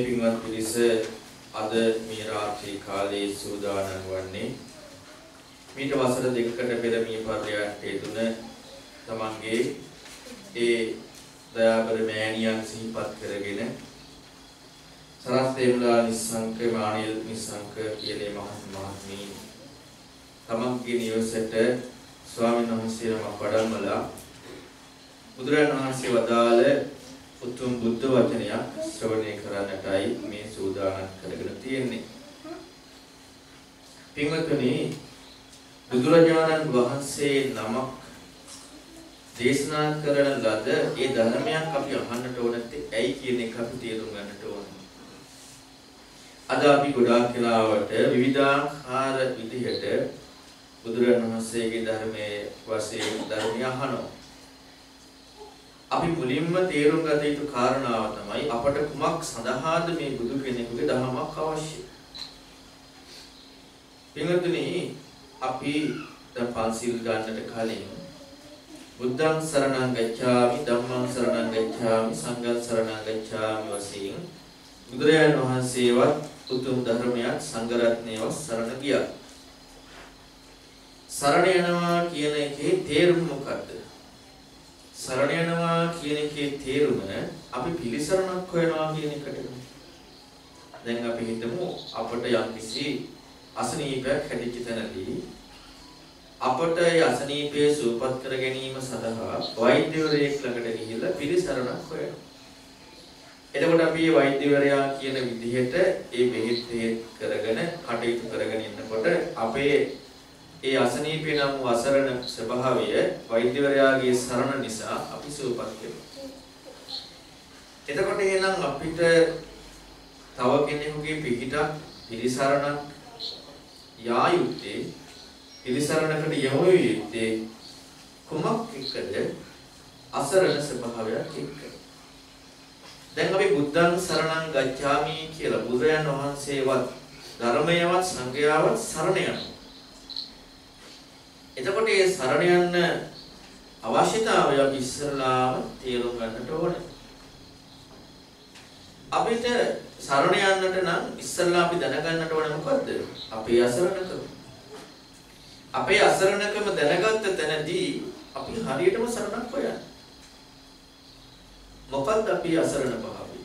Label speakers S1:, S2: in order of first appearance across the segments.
S1: මේ පින්වත් පිරිස අද මේ රාත්‍රී කාලයේ සූදානම් වන්නේ මීට වසර දෙකකට පෙර මේ පර්යාට්ටේ තුන තමන්ගේ ඒ දයාබර මෑණියන් සිහිපත් කරගෙන සරස් දේවලා නිස්සංක මානිල් නිස්සංක කියලේ මහත් මහත්මී තමන්ගේ නිවසට ස්වාමීන් වහන්සේ නමක් වඩම්මලා බුදුරජාණන් වහන්සේ වදාළ උතුම් බුද්ධ වචනයක් ශ්‍රවණය කරන්නටයි මේ සූදානම් කරගෙන තියෙන්නේ. පින්වත්නි බුදුරජාණන් වහන්සේ නමක් දේශනා කරන ලද ඒ ධර්මයක් අපි අහන්නට ඕනත්තේ ඇයි කියන එක අපි තේරුම් ගන්නට ඕන. අද අපි ගොඩාක් කාලවට විවිධාකාර විදිහට බුදුරජාණන් වහන්සේගේ ධර්මයේ වශයෙන් ධර්මය අහනවා. අපි මුලින්ම තේරුම් ගත යුතු කාරණාව තමයි අපට කුමක් සඳහාද මේ බුදු කෙනෙකුගේ ධර්මයක් අවශ්‍ය. පින්වත්නි අපි දැන් පන්සිල් ගන්නට කලින් බුද්ධං සරණං ගච්ඡාමි ධම්මං සරණං ගච්ඡාමි සංඝං සරණං ගච්ඡාමි වශයෙන් බුදුරජාණන් වහන්සේවත් උතුම් ධර්මයක් සංඝ රත්නයවත් සරණ ගියා. සරණ යනවා කියන එකේ තේරුම මොකද්ද? සරණ යනවා කියන එකේ තේරුම අපි පිළිසරණක් හොයනවා කියන එකට. දැන් අපි හිතමු අපට යම්කිසි අසනීපයක් හැදිච්ච තැනදී අපට ඒ අසනීපය සුවපත් කර ගැනීම සඳහා වෛද්‍යවරයෙක් ළඟට ගිහිල්ලා පිළිසරණක් හොයනවා. එතකොට අපි මේ වෛද්‍යවරයා කියන විදිහට ඒ බෙහෙත් කරගෙන කටයුතු කරගෙන ඉන්නකොට අපේ ඒ අසනීපේ නම් වූ අසරණ ස්වභාවය වෛද්‍යවරයාගේ සරණ නිසා අපි සුවපත් වෙනවා. එතකොට එහෙනම් අපිට තව කෙනෙකුගේ පිහිටක් පිළිසරණක් යා යුත්තේ පිළිසරණකට යොමු යුත්තේ කුමක් එක්කද අසරණ ස්වභාවයක් එක්ක. දැන් අපි බුද්ධං සරණං ගච්ඡාමි කියලා බුදුරයන් වහන්සේවත් ධර්මයවත් සංඝයාවත් සරණ යනවා. එතකොට මේ සරණ යන්න අවශ්‍යතාවය අපි ඉස්සරලාම තේරුම් ගන්නට ඕනේ. අපිට සරණ යන්නට නම් ඉස්සරලා අපි දැනගන්නට ඕනේ මොකද්ද? අපේ අසරණකම. අපේ අසරණකම දැනගත්ත තැනදී අපි හරියටම සරණක් හොයන්නේ. මොකක්ද අපි අසරණ භාවය?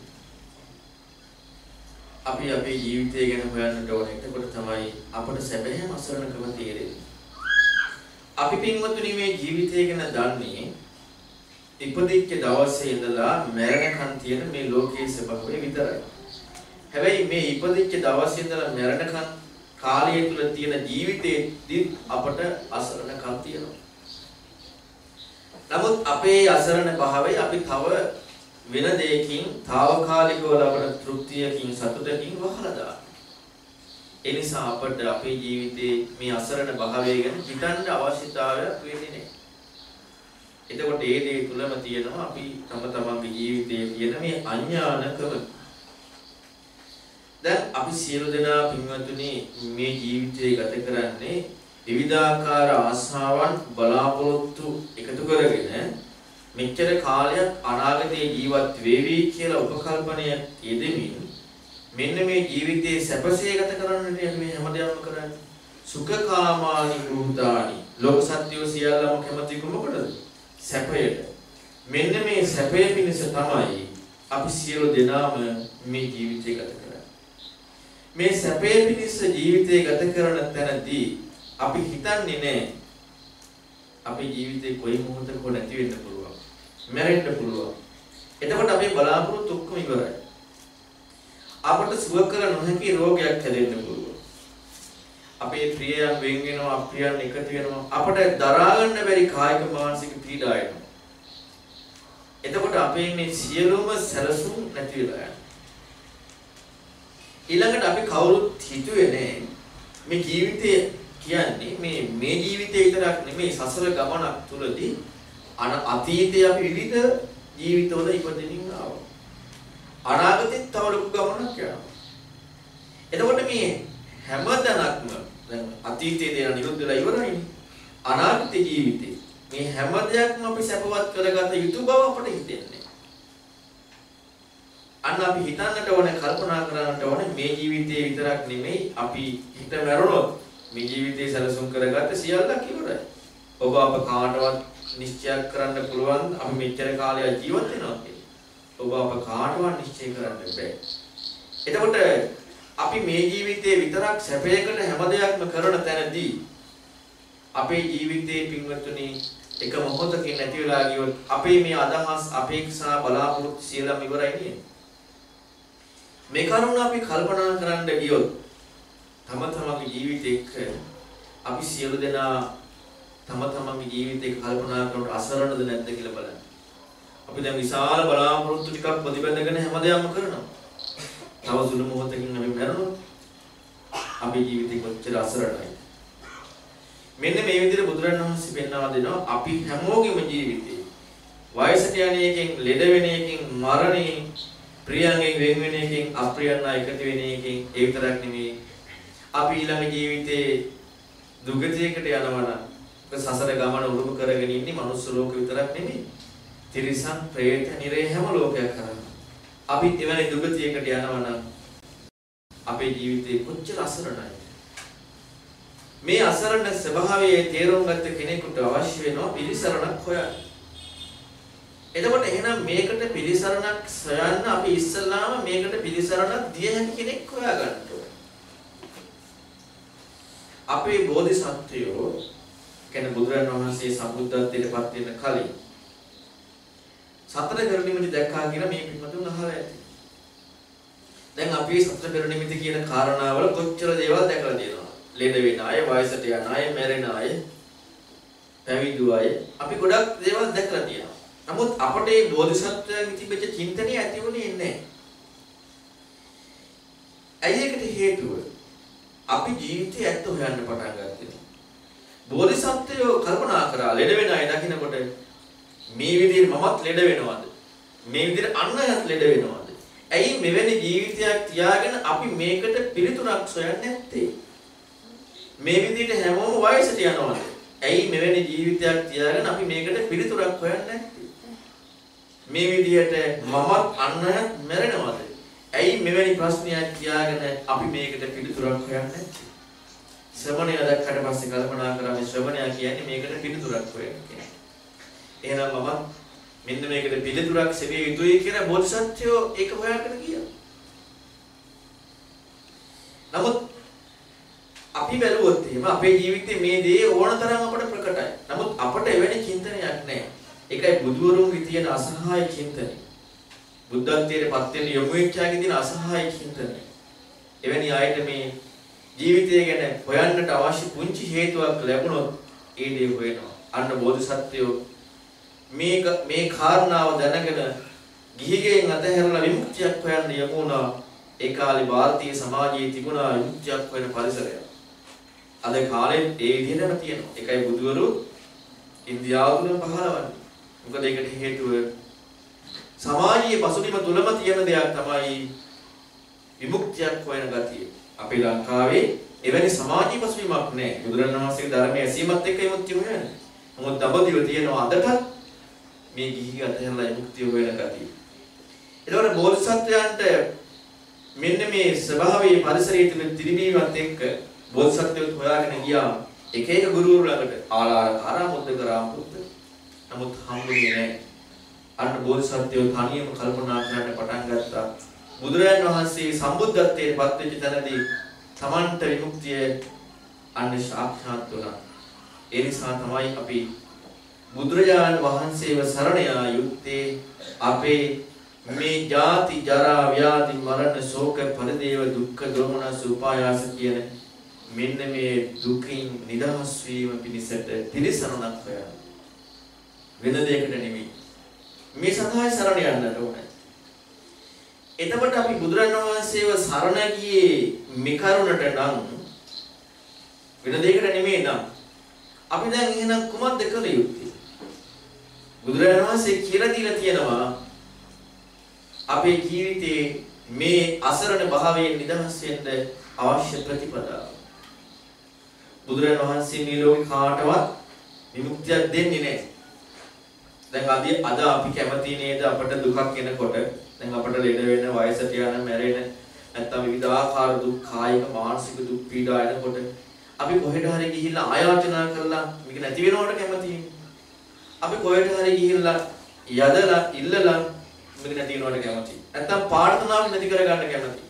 S1: අපි අපේ ජීවිතය ගැන හොයන්නට ඕනේ. එතකොට තමයි අපට සැබෑම අසරණකම තේරෙන්නේ. අපි පින්වතුනි මේ ජීවිතය ගැන දන්නේ ඉපදිච්ච දවසේ ඉඳලා මරණකන් තියෙන මේ ලෝකයේ ස්වභාවය විතරයි. හැබැයි මේ ඉපදිච්ච දවසේ ඉඳලා මරණකන් කාලය තුල තියෙන ජීවිතේදී අපට අසරණකම් තියෙනවා. නමුත් අපේ අසරණ භාවය අපි තව වෙන දෙයකින් తాවකාලිකව ලබන තෘප්තියකින් සතුටකින් වහලා දානවා. ඒ නිසා අපට අපේ ජීවිතේ මේ අසරණ භාවය ගැන හිතන්න අවශ්‍යතාවයක් වෙන්නේ නැහැ. එතකොට ඒ දේ තුලම තියෙනවා අපි තම තමන්ගේ ජීවිතයේ තියෙන මේ අඥානකම. දැන් අපි සියලු දෙනා පින්වත්නි මේ ජීවිතය ගත කරන්නේ විවිධාකාර ආශාවන් බලාපොරොත්තු එකතු කරගෙන මෙච්චර කාලයක් අනාගතයේ ජීවත් වෙවි කියලා උපකල්පනයක් යෙදෙමින් මෙන්න මේ ජීවිතයේ සැපසේ ගත කරන්නට මේ හැමදේම කරන්නේ. සුඛකාමානි භූතානි ලෝක සත්‍යෝ සියල්ලම කැමති කොමකටද සැපයට. මෙන්න මේ සැපය පිණිස තමයි අපි සියලු දෙනාම මේ ජීවිතය ගත කරන්නේ. මේ සැපය පිණිස ජීවිතය ගත කරන තැනදී අපි හිතන්නේ නැහැ අපේ ජීවිතේ කොයි මොහොතක හෝ නැති වෙන්න පුළුවන්. මැරෙන්න පුළුවන්. එතකොට අපේ බලාපොරොත්තු ඔක්කොම ඉවරයි. අපට සුව කර නොහැකි රෝගයක් හැදෙන්න පුළුවන්. අපේ ප්‍රියයන් වෙන් වෙනවා අප්‍රියයන් එකතු වෙනවා අපට දරා ගන්න බැරි කායික මානසික පීඩා එනවා. එතකොට අපේ මේ සියලුම සැලසුම් නැති වෙලා යනවා. ඊළඟට අපි කවුරුත් හිතුවේ නෑ මේ ජීවිතය කියන්නේ මේ මේ ජීවිතේ විතරක් නෙමෙයි සසර ගමනක් තුලදී අන අතීතයේ අපි විවිධ ජීවිතවල ඉපදෙමින් ආවා. අනාගතෙත් තව ලොකු ගමනක් යනවා. එතකොට මේ හැමදැනක්ම දැන් අතීතයේ දේන නිරුද්ධ වෙලා ඉවරයිනේ. අනාගත ජීවිතේ මේ හැම දෙයක්ම අපි සැපවත් කරගත යුතු බව අපට හිතෙන්නේ. අන්න අපි හිතන්නට ඕනේ කල්පනා කරන්නට ඕනේ මේ ජීවිතේ විතරක් නෙමෙයි අපි හිත මැරුණොත් මේ ජීවිතේ සැලසුම් කරගත්ත සියල්ලක් ඉවරයි. ඔබ අප කාටවත් නිශ්චය කරන්න පුළුවන් අපි මෙච්චර කාලයක් ජීවත් වෙනවා කියලා. ඔබ අප කාටවත් නිශ්චය කරන්න බෑ. එතකොට අපි මේ ජීවිතේ විතරක් සැපයකට හැම දෙයක්ම කරන තැනදී අපේ ජීවිතයේ පින්වත්නි එක මොහොතකින් නැති වෙලා ගියොත් අපේ මේ අදහස් අපේක්ෂා බලාපොරොත්තු සියල්ලම ඉවරයි නේද? මේ කරුණ අපි කල්පනා කරන්න ගියොත් තම තමන්ගේ ජීවිතේ අපි සියලු දෙනා තම තමන්ගේ ජීවිතේ කල්පනා කරනකොට අසරණද නැද්ද කියලා බලන්න. අපි දැන් විශාල බලාපොරොත්තු ටිකක් ප්‍රතිබඳගෙන හැමදේම කරනවා. තව සුළු මොහොතකින් අපි මැරුණොත් අපේ ජීවිතේ කොච්චර අසරණයි. මෙන්න මේ විදිහට බුදුරණවහන්සේ පෙන්වා දෙනවා අපි හැමෝගෙම ජීවිතේ වයසට යන එකෙන් ලෙඩ වෙන එකෙන් මරණේ ප්‍රියයන්ගෙන් වෙන් වෙන එකෙන් අප්‍රියයන් එකතු වෙන එකෙන් ඒ විතරක් නෙමෙයි අපි ඊළඟ ජීවිතේ දුගතියකට යනවා සසර ගමන උරුම කරගෙන ඉන්නේ මනුස්ස ලෝක විතරක් නෙමෙයි තිරිසන් പ്രേත නිරේ හැම ලෝකයක් කරා අපි එවැනි දුගතියකට යනවා නම් අපේ ජීවිතේ කොච්චර අසරණයි මේ අසරණ ස්වභාවයේ තේරුම් ගත්ත කෙනෙකුට අවශ්‍ය වෙනවා පිළිසරණක් හොයන්න. එතකොට එහෙනම් මේකට පිළිසරණක් සොයන්න අපි ඉස්සල්ලාම මේකට පිළිසරණක් දිය හැකි කෙනෙක් හොයාගන්න ඕනේ. අපේ බෝධිසත්වයෝ කියන්නේ බුදුරන් වහන්සේ සම්බුද්ධත්වයට පත් වෙන කලින් සතර කරණිමිති දැක්කා කියලා මේ පිටුතුන් අහලා ඇති. දැන් අපි සතර කරණිමිති කියන කාරණාවල කොච්චර දේවල් දැකලා තියෙනවා. ලෙඩ වෙන අය, වයසට යන අය, මැරෙන අය, පැවිදි අය අපි ගොඩක් දේවල් දැකලා තියෙනවා. නමුත් අපට මේ බෝධිසත්වයන් තිබෙච්ච චින්තනය ඇති වුණේ නැහැ. ඇයි ඒකට හේතුව? අපි ජීවිතය ඇත්ත හොයන්න පටන් ගත්තා. බෝධිසත්වයෝ කල්පනා කරා ලෙඩ වෙන අය දකින්නකොට මේ විදිහට මමත් ලෙඩ වෙනවද? මේ විදිහට අන් අයත් ලෙඩ වෙනවද? ඇයි මෙවැනි ජීවිතයක් තියාගෙන අපි මේකට පිළිතුරක් සොයන්නේ නැත්තේ? මේ විදිහට හැමෝම වයසට යනවද? ඇයි මෙවැනි ජීවිතයක් තියාගෙන අපි මේකට පිළිතුරක් හොයන්නේ නැත්තේ? මේ විදිහට මමත් අන් අයත් මැරෙනවද? ඇයි මෙවැනි ප්‍රශ්නයක් තියාගෙන අපි මේකට පිළිතුරක් හොයන්නේ නැත්තේ? ශ්‍රමණය දැක්කට පස්සේ කල්පනා කරා මේ ශ්‍රමණයා කියන්නේ මේකට පිළිතුරක් හොයන්න කියලා. එහෙනම් මම මෙන්න මේකට පිළිතුරක් සෙවිය යුතුයි කියලා බෝධිසත්වෝ ඒක හොයාගෙන ගියා. නමුත් අපි බැලුවොත් එහෙම අපේ ජීවිතේ මේ දේ ඕන තරම් අපට ප්‍රකටයි. නමුත් අපට එවැනි චින්තනයක් නැහැ. ඒකයි බුදුවරුන්ගේ තියෙන අසහාය චින්තනය. බුද්ධත්වයට පත් වෙන යොමු වෙච්චාගේ තියෙන අසහාය චින්තනය. එවැනි අයට මේ ජීවිතය ගැන හොයන්නට අවශ්‍ය පුංචි හේතුවක් ලැබුණොත් ඒ දේ හොයනවා. අන්න බෝධිසත්වයෝ මේ මේ කාරණාව දැනගෙන ගිහිගෙන් අතහැරලා විමුක්තියක් හොයන්න යමු වුණා. ඒ කාලේ ಭಾರತೀಯ සමාජයේ තිබුණා විමුක්තියක් හොයන පරිසරයක්. අද කාලේ ඒ විදිහටම තියෙනවා. ඒකයි බුදුවරු ඉන්දියාව තුළ පහළවන්නේ. මොකද ඒකට හේතුව සමාජීය පසුබිම තුලම තියෙන දෙයක් තමයි විමුක්තියක් හොයන ගතිය. අපේ ලංකාවේ එවැනි සමාජීය පසුබිමක් නැහැ. බුදුරණවහන්සේගේ ධර්මයේ ඇසීමත් එක්ක විමුක්තිය හොයන්නේ. නමුත් දඹදිව තියෙනවා අදටත් මේ ගිහි අතහැරලා විමුක්තිය හොයන ගතිය. ඒතකොට බෝධිසත්වයන්ට මෙන්න මේ ස්වභාවයේ පරිසරයේ තිබෙන තිරිමීමත් එක්ක බෝධිසත්වයෝ හොයාගෙන ගියා එක එක ගුරුවරු ළඟට ආලාර කරා මුද්ද කරා මුද්ද. නමුත් හම්බුනේ නැහැ. අන්න බෝධිසත්වයෝ තනියම කල්පනා කරන්න පටන් ගත්තා. බුදුරජාණන් වහන්සේ සම්බුද්ධත්වයට පත් වෙච්ච තැනදී තමන්ට විමුක්තිය අන්න සාක්ෂාත් වුණා. ඒ නිසා තමයි අපි බුදුරජාණන් වහන්සේව සරණ යා යුත්තේ අපේ මේ ජාති ජරා ව්‍යාධි මරණ ශෝක පරිදේව දුක්ඛ දෝමනස් උපායාස කියන මෙන්න මේ දුකින් නිදහස් වීම පිණිසට පිළිසරණක් හොයන වෙන දෙයකට නෙමෙයි මේ සඳහායි සරණ යන්නට ඕනේ. එතකොට අපි බුදුරණන් වහන්සේව සරණ ගියේ මේ කරුණට නම් වෙන දෙයකට නෙමෙයි නම් අපි දැන් එහෙනම් කුමක්ද කළ යුත්තේ? බුදුරජාණන් වහන්සේ කියලා දීලා තියෙනවා අපේ ජීවිතේ මේ අසරණ භාවයෙන් නිදහස් වෙන්න අවශ්‍ය ප්‍රතිපදාව. බුදුරජාණන් වහන්සේ මේ ලෝකේ කාටවත් විමුක්තියක් දෙන්නේ නැහැ. දැන් අද අද අපි කැමති නේද අපට දුකක් එනකොට දැන් අපට ලෙඩ වෙන වයසට යන මැරෙන නැත්නම් විවිධාකාර දුක් කායික මානසික දුක් පීඩා එනකොට අපි කොහෙට හරි ගිහිල්ලා ආයාචනා කරලා මේක නැති වෙනවට කැමතියි. අපි කොහෙට හරි ගිහිල්ලා යදලා ඉල්ලලා මේක නැති වෙනවට කැමතියි. නැත්නම් ප්‍රාර්ථනාවක් නැති කරගන්න කැමතියි.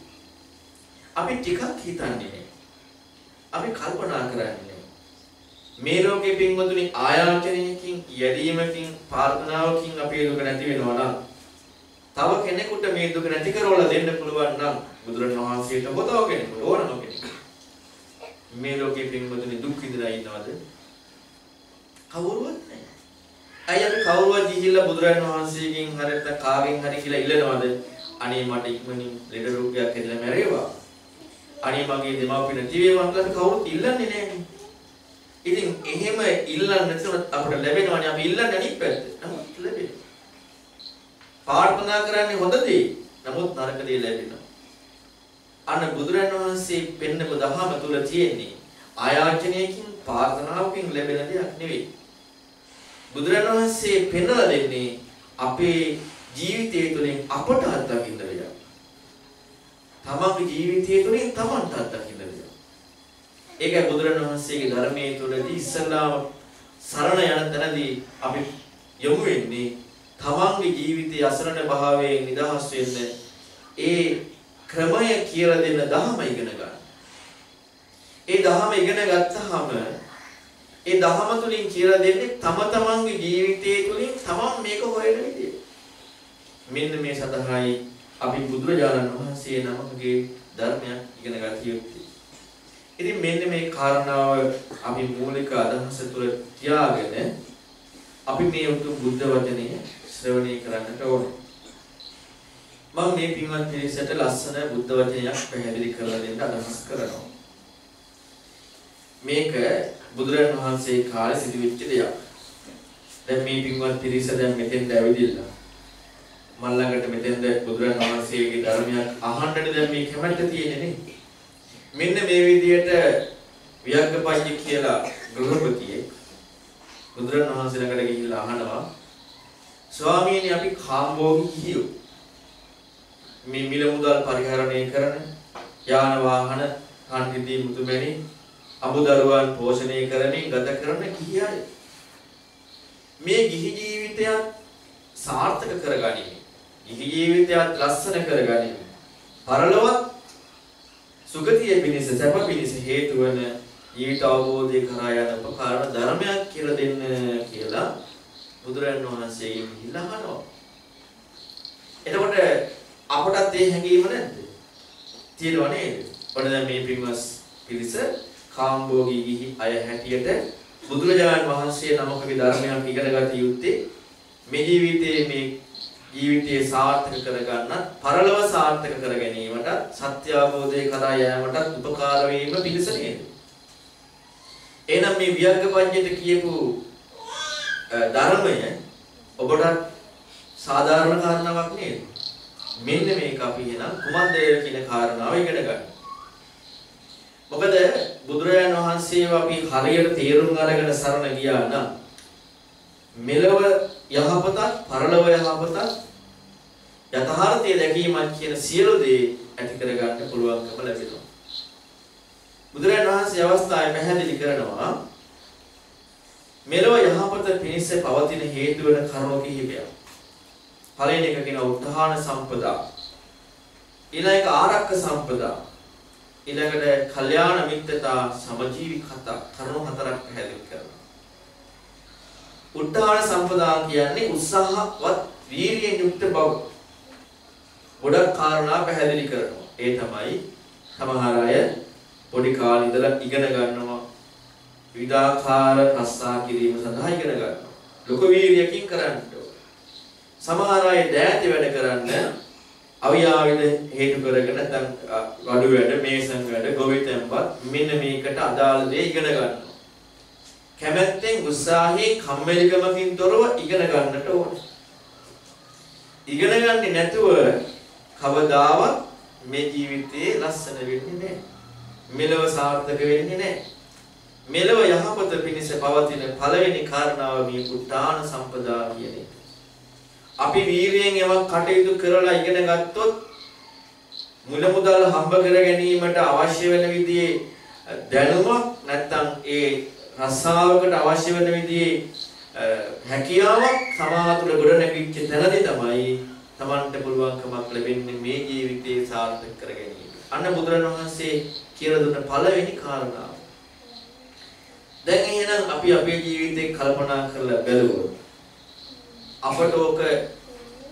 S1: අපි ටිකක් හිතන්නේ අපි කල්පනා කරන්නේ මේ ලෝකේ පින්වතුනි ආයාචනයකින් යෙදීමකින් ප්‍රාර්ථනාවකින් අපේ දුක නැති වෙනවා නම් තව කෙනෙකුට මේ දුක නැති කරවලා දෙන්න පුළුවන් නම් බුදුරණවහන්සේට හොතව කෙනෙකුට ඕනම කෙනෙකුට මේ ලෝකේ පින්වතුනි දුක් විඳලා ඉන්නවද? කවුරුවත් නැහැ අය අපි කවුරුවත් ගිහිල්ලා බුදුරණවහන්සේගෙන් හරියට කාගෙන් හරි කියලා ඉල්ලනවද අනේ මට ඉක්මනින් ලෙඩ රෝගයක් හැදලා මැරේවා අනේ මගේ දෙමාපියන් ජීවේවා කියලා කවුරුත් ඉල්ලන්නේ නැහැ ඉතින් එහෙම ඉල්ලන්න නැතුව අපිට ලැබෙනවනේ අපි ඉල්ලන්නේ අනිත් පැත්ත. නමුත් ලැබෙනවා. ප්‍රාර්ථනා කරන්නේ හොඳ දේ. නමුත් නරක දේ ලැබෙනවා. අන්න බුදුරන් වහන්සේ පෙන්නපු දහම තුල තියෙන්නේ ආයාචනයකින් ප්‍රාර්ථනාවකින් ලැබෙන දෙයක් නෙවෙයි. බුදුරන් වහන්සේ පෙන්වලා දෙන්නේ අපේ ජීවිතය තුළින් අපට අත්දකින්න දෙයක්. තමන්ගේ ජීවිතය තුළින් තමන්ට අත්දකින්න දෙයක්. ඒකයි බුදුරණවහන්සේගේ ධර්මයේ තුලදී ඉස්සල්ලාම සරණ යන තැනදී අපි යොමු වෙන්නේ තමන්ගේ ජීවිතයේ අසරණ භාවයෙන් නිදහස් වෙන්න ඒ ක්‍රමය කියලා දෙන ධහම ඉගෙන ගන්න. ඒ ධහම ඉගෙන ගත්තාම ඒ ධහම තුලින් කියලා දෙන්නේ තම තමන්ගේ ජීවිතයේ තුලින් තමන් මේක හොයන විදිය. මෙන්න මේ සඳහායි අපි බුදුරජාණන් වහන්සේ නමකගේ ධර්මයක් ඉගෙන ගන්න යුත්තේ. ඉතින් මෙන්න මේ කාරණාව අපි මූලික අදහස තුළ තියාගෙන අපි මේ උතුම් බුද්ධ වචනය ශ්‍රවණය කරන්නට ඕනේ. මම මේ පින්වත් පිරිසට ලස්සන බුද්ධ වචනයක් පැහැදිලි කරලා දෙන්න අදහස් කරනවා. මේක බුදුරජාණන් වහන්සේ කාලේ සිදුවෙච්ච දෙයක්. දැන් මේ පින්වත් පිරිස දැන් මෙතෙන්ට ඇවිදිලා මල් ළඟට මෙතෙන්ද බුදුරජාණන් වහන්සේගේ ධර්මයක් අහන්නද දැන් මේ කැමැත්ත තියෙන්නේ නේ. මෙන්න මේ විදිහට වියග්ගපඤ්ඤ කියලා ගෘහපතියේ බුදුරණවහන්සේ ළඟට ගිහිල්ලා අහනවා ස්වාමීනි අපි කාම්භෝගී ගිහියෝ මේ මිල මුදල් පරිහරණය කරන යාන වාහන කන්දිදී මුතුමැණි අමුදරුවන් පෝෂණය කරමින් ගත කරන ගිහියයි මේ ගිහි ජීවිතයත් සාර්ථක කරගනිමින් ගිහි ජීවිතයත් ලස්සන කරගනිමින් පරලොවත් සුගතිය පිණිස සැප පිණිස හේතු වන ඊට අවබෝධය කරා යන උපකාරණ ධර්මයක් කියලා දෙන්න කියලා බුදුරජාණන් වහන්සේගෙන් ගිහිල්ලා අහනවා. එතකොට අපටත් ඒ හැඟීම නැද්ද? තියෙනව නේද? ඔන්න දැන් මේ පින්වස් පිරිස කාම්භෝගී ගිහි අය හැටියට බුදුරජාණන් වහන්සේ නමකගේ ධර්මයක් ඉගෙන ගත යුත්තේ මේ ජීවිතයේ මේ ජීවිතය සාර්ථක කරගන්නත් පරලොව සාර්ථක කර ගැනීමට සත්‍ය අවබෝධය කරා යාමට උපකාර වීම පිණිස නේද? එහෙනම් මේ වියග්ගපඤ්ඤයට කියපු ධර්මය ඔබට සාධාරණ කාරණාවක් නේද? මෙන්න මේක අපි එහෙනම් කුමන්ද කියන කාරණාව ඉගෙන ගන්න. මොකද බුදුරජාණන් වහන්සේව අපි හරියට තේරුම් අරගෙන සරණ ගියා නම් මෙලව යහපතත් පරලොව යහපතත් යථාර්ථය දැකීමත් කියන සියලු දේ ඇති කරගන්න පුළුවන්කම ලැබෙනවා. බුදුරජාණන් වහන්සේ අවස්ථාවේ පැහැදිලි කරනවා මෙලොව යහපත පිණිස පවතින හේතු වෙන කරුණු කිහිපයක්. පළවෙනි එක කියන උත්හාන සම්පදා. ඊළඟ ආරක්ක සම්පදා. ඊළඟට කල්යාණ මිත්‍රතා සමජීවි කතා කරුණු හතරක් පැහැදිලි කරනවා. උත්හාන සම්පදා කියන්නේ උත්සාහවත් වීරියෙන් යුක්ත බව. ගොඩක් කාරණා පැහැදිලි කරනවා. ඒ තමයි සමහර අය පොඩි කාලේ ඉඳලා ඉගෙන ගන්නවා. විවිධාකාර රස්සා කිරීම සඳහා ඉගෙන ගන්නවා. ලොකු වීර්යකින් කරන්න සමහර අය දෑති වැඩ කරන්න අවියාවිද හේතු කරගෙන නැත්නම් වඩු වැඩ, මේසන් වැඩ, ගොවිතැන්පත් මෙන්න මේකට අදාළ දේ ඉගෙන ගන්නවා. කැමැත්තෙන් උත්සාහයෙන් කම්මැලිකමකින් තොරව ඉගෙන ගන්නට ඕනේ. ඉගෙන ගන්නේ නැතුව කවදාවත් මේ ජීවිතේ ලස්සන වෙන්නේ නැහැ. මෙලව සාර්ථක වෙන්නේ නැහැ. මෙලව යහපත පිණිස පවතින පළවෙනි කාරණාව මේ පුට්ටාන සම්පදා කියන එක. අපි වීරියෙන් යමක් කටයුතු කරලා ඉගෙන ගත්තොත් මුල මුදල් හම්බ කර ගැනීමට අවශ්‍ය වෙන විදිහේ දැනුමක් නැත්නම් ඒ රස්සාවකට අවශ්‍ය වෙන විදිහේ හැකියාවක් සමාතුල ගොඩ නැගිච්ච තැනදී තමයි Tamanට පුළුවන්කමක් ලැබෙන්නේ මේ ජීවිතේ සාර්ථක කර ගැනීම. අන්න බුදුරණවහන්සේ කියලා දුන්න පළවෙනි කාරණාව. දැන් එහෙනම් අපි අපේ ජීවිතේ කල්පනා කරලා බැලුවොත් අපට ඕක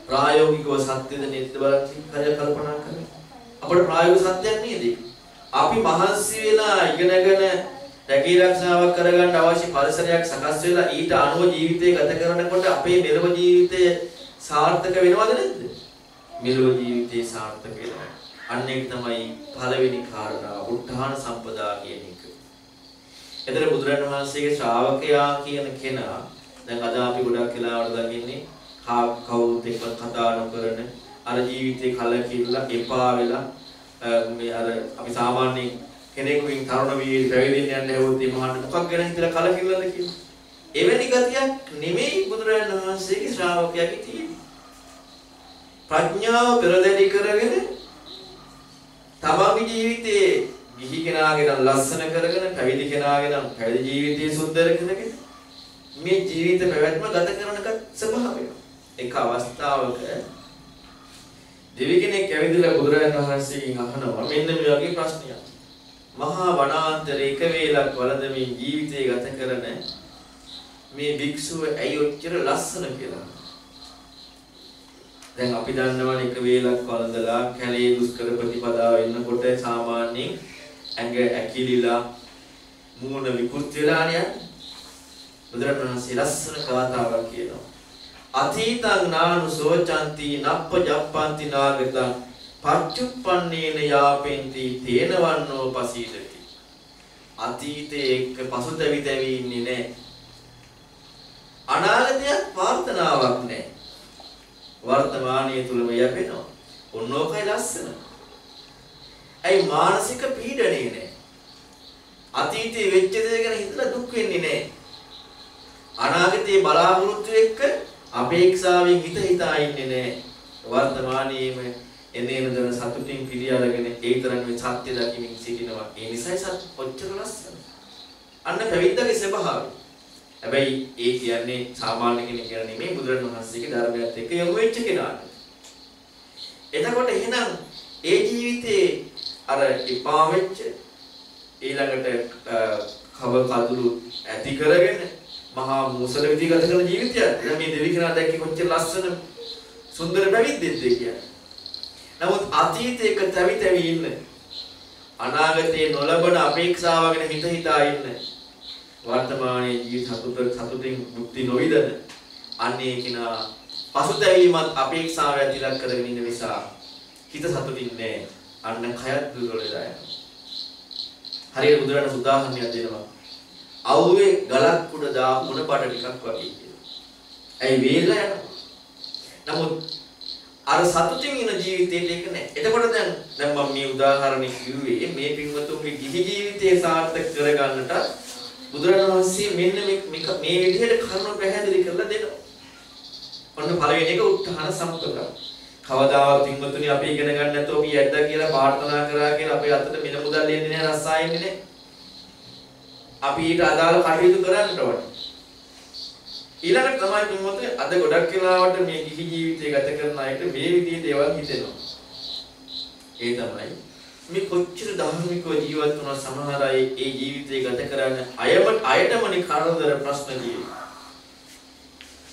S1: ප්‍රායෝගිකව සත්‍යද නේද බලන්න කල්පනා කරන්න. අපට ප්‍රායෝගික සත්‍යයක් නේද? අපි මහන්සි වෙලා ඉගෙනගෙන රැකී ආරක්ෂාවක් කරගන්න අවශ්‍ය පරිසරයක් සකස් වෙලා ඊට අනුව ජීවිතය ගත කරනකොට අපේ මෙලොව ජීවිතය සාර්ථක වෙනවද නැද්ද? මෙලොව ජීවිතේ සාර්ථක වෙනවා. අන්න ඒක තමයි පළවෙනි කාරණාව. උත්හාන සම්පදා කියන එක. එතන බුදුරණන් වහන්සේගේ ශ්‍රාවකයා කියන කෙනා දැන් අද අපි ගොඩක් වෙලාවට දකින්නේ කවුරුත් එක්ක කතා නොකරන අර ජීවිතේ කලකිරලා එපා වෙලා මේ අර අපි සාමාන්‍යයෙන් කෙනෙකුගෙන් තරුණ වී පැවිදෙන්න යන්න හැවොත් මේ මහාන මොකක් ගැන හිතලා කලකිරලාද කියලා. එවැනි ගතියක් නෙමෙයි බුදුරජාණන් වහන්සේගේ ශ්‍රාවකයාගේ තියෙන්නේ. ප්‍රඥාව පෙරදැඩි කරගෙන තමන්ගේ ජීවිතයේ ගිහි කෙනාගේ නම් ලස්සන කරගෙන පැවිදි කෙනාගේ නම් පැවිදි ජීවිතයේ සුන්දර කරගෙන මේ ජීවිත පැවැත්ම ගත කරනක ස්වභාවය. එක අවස්ථාවක දෙවි කෙනෙක් ඇවිදලා බුදුරජාණන් වහන්සේගෙන් අහනවා මෙන්න මේ වගේ ප්‍රශ්නයක්. මහා වනාන්තරේ එක වේලක් වළඳමින් ජීවිතය ගත කරන මේ භික්ෂුව ඇයි ඔච්චර ලස්සන කියලා. දැන් අපි දන්නවනේ එක වේලක් වළඳලා කැලේ දුෂ්කර ප්‍රතිපදාව වෙන්නකොට සාමාන්‍යයෙන් ඇඟ ඇකිලිලා මූණ විකෘති වෙලා යන්නේ. බුදුරජාණන්සේ ලස්සන කතාවක් කියනවා. අතීතං නානු සෝචන්ති නප්ප ජප්පන්ති නාගතං පච්චුප්පන්නේන යාපෙන්ති තේනවන්නෝ පසීදති. අතීතයේ එක්ක පසුතැවි තැවි ඉන්නේ නැහැ. අනාගතයක් ප්‍රාර්ථනාවක් නැහැ. වර්තමානයේ තුලම යැපෙනවා. ඔන්නෝකයි ලස්සන. ඇයි මානසික පීඩණේ නැහැ. අතීතයේ වෙච්ච දේ ගැන හිතලා දුක් වෙන්නේ නැහැ. අනාගතයේ බලාපොරොත්තු එක්ක අපේක්ෂාවෙන් හිත හිතා ඉන්නේ නැහැ. වර්තමානයේම එනේන දන සතුටින් පිළි අරගෙන ඒ තරම් මේ සත්‍ය දකිමින් සිටිනවා. ඒ නිසයි සත් ඔච්චර ලස්සන. අන්න පැවිද්දගේ ස්වභාවය. හැබැයි ඒ කියන්නේ සාමාන්‍ය කෙනෙක් කියලා නෙමෙයි බුදුරණවහන්සේගේ ධර්මයත් එක්ක යොමු වෙච්ච කෙනාට. එතකොට එහෙනම් ඒ ජීවිතේ අර ඉපා වෙච්ච ඊළඟට කව කඳුළු ඇති කරගෙන මහා මූසල විදිහ ගත කරන ජීවිතයක්. දැන් මේ දෙවි කෙනා දැක්කේ කොච්චර ලස්සන සුන්දර පැවිද්දෙක්ද කියන්නේ. නමුත් අතීතයක තැවි තැවි ඉන්න අනාගතයේ නොලබන අපේක්ෂාව ගැන හිත හිතා ඉන්න වර්තමානයේ ජීවිත සතුට සතුටින් මුක්ති නොවිදන අන්නේ කෙනා පසුතැවීමත් අපේක්ෂාව ඇතිලක් කරගෙන ඉන්න නිසා හිත සතුටින් නැහැ අන්න කයත් දුර්වල වෙලා යනවා හරියට බුදුරණ උදාහරණයක් දෙනවා අවුවේ ගලක් උඩ දා මුණ බඩ ටිකක් වගේ කියනවා ඇයි වේලා යනවා නමුත් අර සතුටින් ඉන ජීවිතේට ඒක නෑ. එතකොට දැන් දැන් මම මේ උදාහරණෙ කිව්වේ මේ පින්වතුන්ගේ ගිහි ජීවිතය සාර්ථක කරගන්නට බුදුරණවහන්සේ මෙන්න මේ මේ විදිහට කරුණ පැහැදිලි කරලා දෙනවා. ඔන්න පළවෙනි එක උත්හාන සම්පදා. කවදාවත් පින්වතුනි අපි ඉගෙන ගන්න නැතුව අපි ඇද්දා කියලා ප්‍රාර්ථනා කරා කියලා අපේ අතට මිල මුදල් දෙන්නේ නැහැ රස්සායෙන්නේ නැහැ. අපි ඊට අදාළ කටයුතු කරන්න ඕනේ. ඊළඟට තමයි පින්වතුනි අද ගොඩක් වෙලාවට මේ ගිහි ජීවිතය ගත කරන අයට මේ විදිහේ දේවල් හිතෙනවා. ඒ තමයි මේ කොච්චර ධර්මිකව ජීවත් වුණා සමහර අය ඒ ජීවිතය ගත කරන අයම අයටමනි කරදර ප්‍රශ්න තියෙනවා.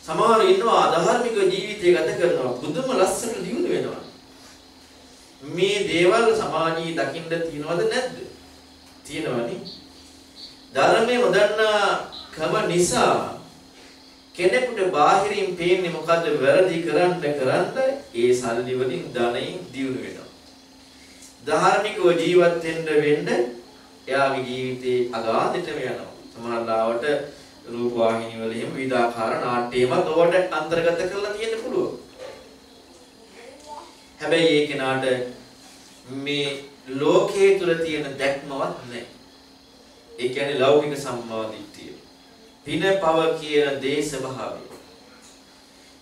S1: සමහර ඉන්නවා අධර්මික ජීවිතය ගත කරනවා බුදුම ලස්සනට දියුණු වෙනවා. මේ දේවල් සමාජයේ දකින්න තියනවද නැද්ද? තියෙනවනේ. ධර්මයේ නොදන්නා කම නිසා කෙනෙකුට බාහිරින් පේන්නේ මොකද්ද වැරදි කරන්න කරන්න ඒ සල්ලි වලින් ධනෙන් දියුණු වෙනවා. ධාර්මිකව ජීවත් වෙන්න වෙන්න එයාගේ ජීවිතේ අගාධයටම යනවා. සමහරවිට රූප වාහිනී වල එහෙම විවිධාකාර නාට්‍යමත් ඕවට අන්තර්ගත කරලා තියෙන්න පුළුවන්. හැබැයි ඒ කෙනාට මේ ලෝකයේ තුල තියෙන දැක්මවත් නැහැ. ඒ කියන්නේ ලෞකික සම්මාදිට්ඨිය. පින පව කියන දේ ස්වභාවය.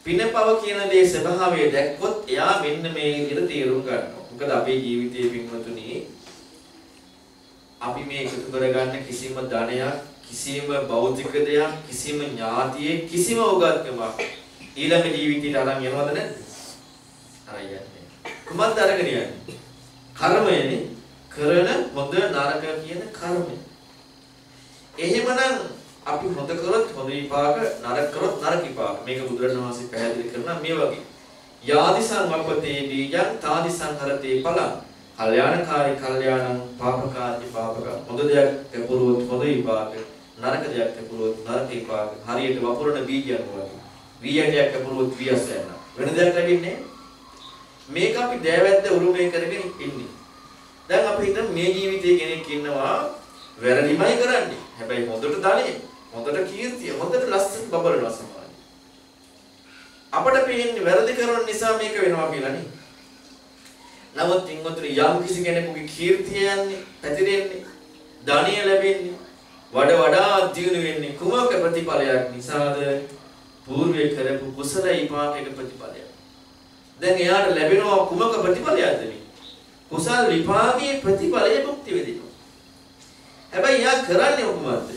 S1: පින පව කියන දේ ස්වභාවය දැක්කොත් එයා මෙන්න මේ විදිහට තේරුම් ගන්නවා. මොකද අපේ ජීවිතයේ පින්වතුනි අපි මේ එකතු කරගන්න කිසිම ධනයක් කිසිම භෞතික දෙයක් කිසිම ඥාතියේ කිසිම උගත්කමක් ඊළඟ ජීවිතයට අරන් යනවද නැද්ද? හරියන්නේ. කුමක්ද අරගෙන යන්නේ? කර්මයනේ. කරන හොඳ නරක කියන කර්මය. එහෙමනම් අපි හොඳ කරොත් හොඳ විපාක නරක කරොත් නරක විපාක. මේක බුදුරණවහන්සේ පැහැදිලි කරනවා මේ වගේ. යාදිසං වපතේ බීජං තාදිසං හරතේ පලං. කල්යාණකාරී කල්යාණං පාපකාරී පාපක. හොඳ දෙයක් කැපුරුවොත් හොඳ විපාක. නරක දෙයක් කැපුරුවොත් නරක විපාක. හරියට වපුරන බීජයන් වගේ. බීජයක් කැපුරුවොත් වියස් යනවා. වෙන දෙයක් ලැබෙන්නේ මේක අපි දෑවැද්ද උරුමය කරගෙන ඉන්නේ. දැන් අපි හිතමු මේ ජීවිතයේ කෙනෙක් ඉන්නවා වැරදිමයි කරන්නේ. හැබැයි හොඳට ධනෙ, හොඳට කීර්තිය, හොඳට ලස්සන බබලනවා සමාජය. අපිට පේන්නේ වැරදි කරන නිසා මේක වෙනවා කියලා නේ. නමුත් ඉන්වතුනි යම් කිසි කෙනෙකුගේ කීර්තිය යන්නේ, පැතිරෙන්නේ, ධනිය ලැබෙන්නේ, වඩ වඩා දියුණු වෙන්නේ කුමක ප්‍රතිඵලයක් නිසාද? పూర్වයේ කරපු කුසල විපාකයක ප්‍රතිඵලයක්. දැන් එයාට ලැබෙනවා කුමක ප්‍රතිඵලයක්ද මේ? කුසල් විපාකයේ ප්‍රතිඵලය භුක්ති විඳිනවා. හැබැයි එයා කරන්නේ මොකක්ද?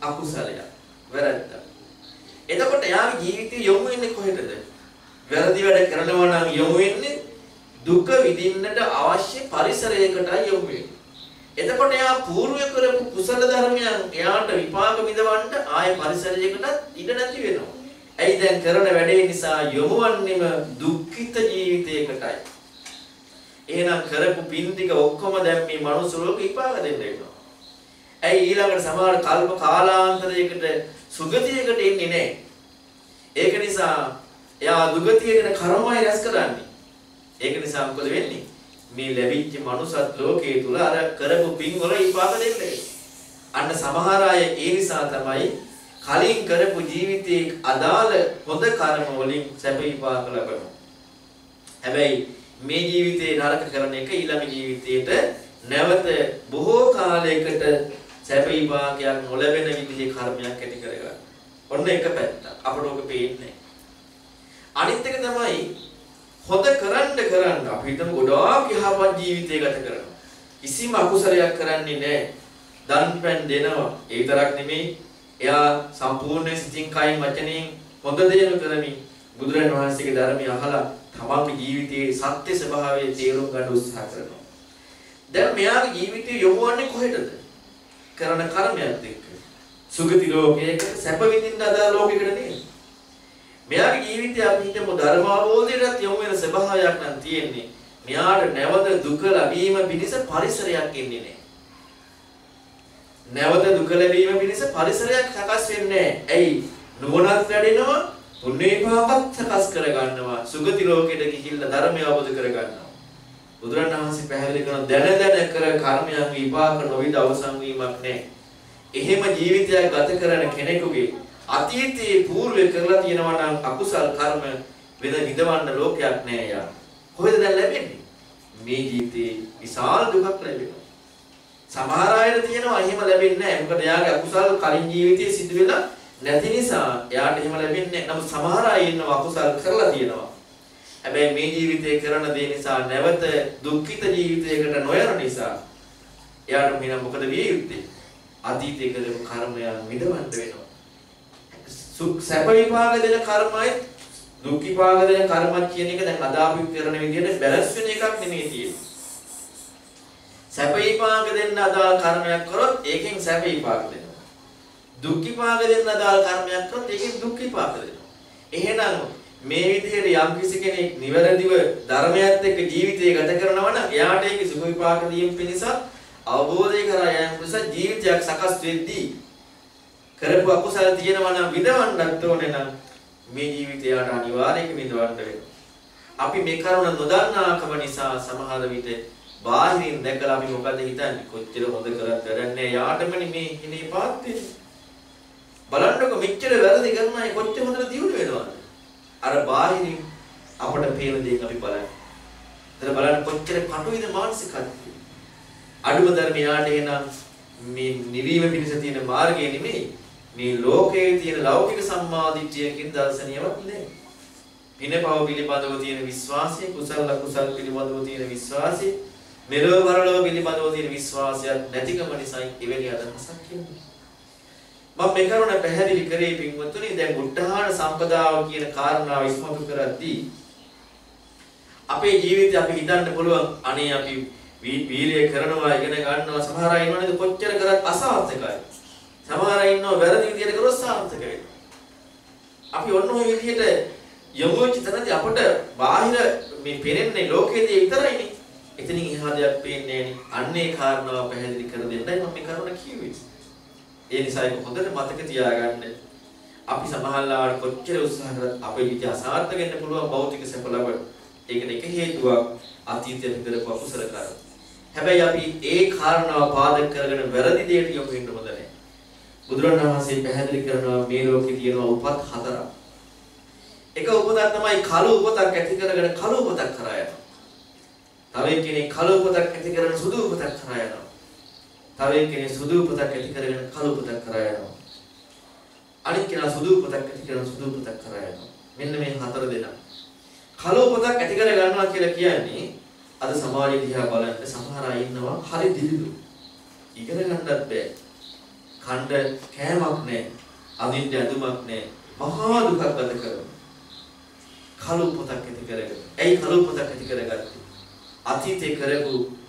S1: අකුසලයක්. වැරද්දක්. එතකොට එයාගේ ජීවිතය යොමු වෙන්නේ කොහෙටද? වැරදි වැඩ කරනවා නම් යොමු වෙන්නේ දුක විඳින්නට අවශ්‍ය පරිසරයකටයි යොමු වෙන්නේ. එතකොට එයා పూర్වය කරපු කුසල ධර්මයන් එයාට විපාක විඳවන්න ආය පරිසරයකට ඉඩ නැති වෙනවා. ඇයි දැන් කරන වැඩේ නිසා යොමුවන්නේම දුක්ඛිත ජීවිතයකටයි. එහෙනම් කරපු පින් ටික ඔක්කොම දැන් මේ මනුස්ස ලෝකෙ විපාක දෙන්න වෙනවා. ඇයි ඊළඟට සමහර කල්ප කාලාන්තරයකට සුගතියකට එන්නේ නැහැ. ඒක නිසා එයා දුගතියකට කර්මය රැස් කරන්නේ. ඒක නිසා මොකද වෙන්නේ? මේ ලැබිච්ච මනුසත් ලෝකයේ තුල අර කරපු පින් වල විපාක දෙන්නේ. අන්න සමහර අය ඒ නිසා තමයි කලින් කරපු ජීවිතයේ අදාළ හොඳ කර්ම වලින් සැප විපාක ලබනවා. හැබැයි මේ ජීවිතේ නරක කරන එක ඊළඟ ජීවිතේට නැවත බොහෝ කාලයකට සැප විපාකයක් නොලැබෙන විදිහේ කර්මයක් ඇති කරගන්න. ඔන්න එක පැත්තක්. අපට ඕක පේන්නේ අනිත් එක තමයි හොඳ කරන්න කරන්න අපි හිතමු ගොඩාක් යහපත් ජීවිතය ගත කරනවා. කිසිම අකුසලයක් කරන්නේ නැහැ. දන් පෙන් දෙනවා. ඒ විතරක් නෙමෙයි එයා සම්පූර්ණ සිතින් කයින් වචනයෙන් හොඳ දේම කරමින් බුදුරන් වහන්සේගේ ධර්මය අහලා තමන්ගේ ජීවිතයේ සත්‍ය ස්වභාවය තේරුම් ගන්න උත්සාහ කරනවා. දැන් මෙයාගේ ජීවිතය යොමුවන්නේ කොහෙටද? කරන කර්මයක් එක්ක. සුගති ලෝකයක සැප විඳින්න අදාළ ලෝකයකට නෙමෙයි. මෙයාගේ ජීවිතය අපි හිතමු ධර්ම අවබෝධයටත් යොමු වෙන ස්වභාවයක් නම් තියෙන්නේ. මෙයාට නැවත දුක ලැබීම පිණිස පරිසරයක් ඉන්නේ නැහැ. නැවත දුක ලැබීම පිණිස පරිසරයක් සකස් වෙන්නේ නැහැ. ඇයි? නුවණත් වැඩෙනවා, පුණ්‍ය විපාකත් සකස් කරගන්නවා. සුගති ලෝකෙට ගිහිල්ලා ධර්මය අවබෝධ කරගන්නවා. බුදුරණවහන්සේ පැහැදිලි කරන දැන දැන කර කර්මයන් විපාක නොවිද අවසන් වීමක් නැහැ. එහෙම ජීවිතයක් ගත කරන කෙනෙකුගේ අතීතයේ పూర్වය කරලා තියෙනවා නම් අකුසල් කර්ම වෙන විඳවන්න ලෝකයක් නෑ යා. කොහෙද දැන් ලැබෙන්නේ? මේ ජීවිතේ විශාල දුකක් ලැබෙනවා. සමහර අයට තියෙනවා එහෙම ලැබෙන්නේ නැහැ. මොකද එයාගේ අකුසල් කලින් ජීවිතයේ සිදු වෙලා නැති නිසා එයාට එහෙම ලැබෙන්නේ නැහැ. නමුත් සමහර අය ඉන්නවා අකුසල් කරලා තියෙනවා. හැබැයි මේ ජීවිතේ කරන දේ නිසා නැවත දුක්ඛිත ජීවිතයකට නොයන නිසා එයාට මෙන්න මොකද විය යුත්තේ? අතීතයේ කරපු කර්මයන් විඳවන්න වෙනවා. සැප විපාක දෙන කර්මයි දුක් විපාක දෙන කර්මත් කියන එක දැන් අද අපි කරන විදිහට බැලන්ස් වෙන එකක් නෙමෙයි තියෙන්නේ. සැප විපාක දෙන්න අදාළ කර්මයක් කරොත් ඒකෙන් සැප විපාක දෙනවා. දුක් විපාක දෙන්න අදාළ කර්මයක් කරොත් ඒකෙන් දුක් විපාක දෙනවා. එහෙනම් මේ විදිහට යම් කිසි කෙනෙක් නිවැරදිව ධර්මයත් එක්ක ජීවිතය ගත කරනවා නම් එයාට ඒක සුභ විපාක දීම පිණිස අවබෝධය කරා යෑම නිසා ජීවිතයක් සකස් වෙද්දී කරපු අකුසල තියෙනවා නම් විඳවන්නත් ඕනේ නම් මේ ජීවිතයට අනිවාර්යයෙන් විඳවන්න වෙනවා. අපි මේ කරුණ නොදන්නාකම නිසා සමහර විට බාහිරින් දැකලා අපි මොකද හිතන්නේ කොච්චර හොඳ කරත් වැඩන්නේ යාටමනේ මේ හිනේ පාත් වෙන්නේ. බලන්නකො මෙච්චර වැරදි කරන අය කොච්චර හොඳට දියුණු වෙනවද? අර බාහිරින් අපට පේන දේ අපි බලන්නේ. එතන බලන්න කොච්චර කටුයිද මානසිකත්වය. අඩුම ධර්මයාට එනම් මේ නිවීම පිණිස තියෙන මාර්ගය නෙමෙයි මේ ලෝකයේ තියෙන ලෞකික සම්මාදිට්ඨියකින් දර්ශනීයවත් නෑ. පිනපව පිළිබඳව තියෙන විශ්වාසය, කුසල කුසල පිළිබඳව තියෙන විශ්වාසය, මෙලොව පරලොව පිළිබඳව තියෙන විශ්වාසයක් නැතිකම නිසා එවැනි අදහසක් කියන්නේ. මම මේ කරුණ පැහැදිලි කරේ පින්වත්තුනි දැන් උත්හාන සම්පදාව කියන කාරණාව ඉස්මතු කරද්දී අපේ ජීවිතේ අපි හිතන්න පුළුවන් අනේ අපි වීර්යය කරනවා ඉගෙන ගන්නවා සමහර අය ඉන්නවනේ කොච්චර කරත් අසාර්ථකයි. සමහර අය ඉන්නවා වැරදි විදියට කරොත් සාර්ථකයි. අපි ඔන්න ඔය විදිහට යමු වෙච්ච තැනදී අපට බාහිර මේ පෙනෙන්නේ ලෝකයේදී විතරයිනේ. එතනින් එහා දෙයක් පේන්නේ නැහෙනි. අන්නේ කාරණාව පැහැදිලි කර දෙන්නයි මම මේ කරුණ කිව්වේ. ඒ නිසා ඒක හොඳට මතක තියාගන්න. අපි සමහරවිට කොච්චර උත්සාහ කරත් අපේ ජීවිතය අසාර්ථක වෙන්න පුළුවන් භෞතික සැප ලබ. ඒකට එක හේතුවක් අතීතයේ කරපු අකුසල කර්ම. හැබැයි අපි ඒ කාරණාව පාදක කරගෙන වැරදි දෙයට යොමු වෙන්න හොඳ නැහැ. බුදුරණවහන්සේ පැහැදිලි කරනවා මේ ලෝකේ තියෙන උපත් හතරක්. එක උපතක් තමයි කළු උපතක් ඇති කරගෙන කළු උපතක් කරා යනවා. තව එක්කෙනෙක් කළු උපතක් ඇති කරගෙන සුදු උපතක් කරා යනවා. තව එක්කෙනෙක් සුදු උපතක් ඇති කරගෙන කළු උපතක් කරා යනවා. අනිත් කෙනා සුදු උපතක් ඇති කරගෙන සුදු උපතක් කරා යනවා. මෙන්න මේ හතර දෙනා. කළු උපතක් ඇති කර ගන්නවා කියලා කියන්නේ අද සමාජය දිහා බලන්න සමහර අය ඉන්නවා හරි දිලිදු. ඉගෙන ගන්නත් බෑ. ඛණ්ඩ කෑමක් නැහැ. අදින්න ඇඳුමක් නැහැ. මහා දුකක් ගත කරනවා. කළු පොතක් ඇති කරගෙන. ඇයි කළු පොතක් ඇති කරගත්තේ? අතීතේ කරපු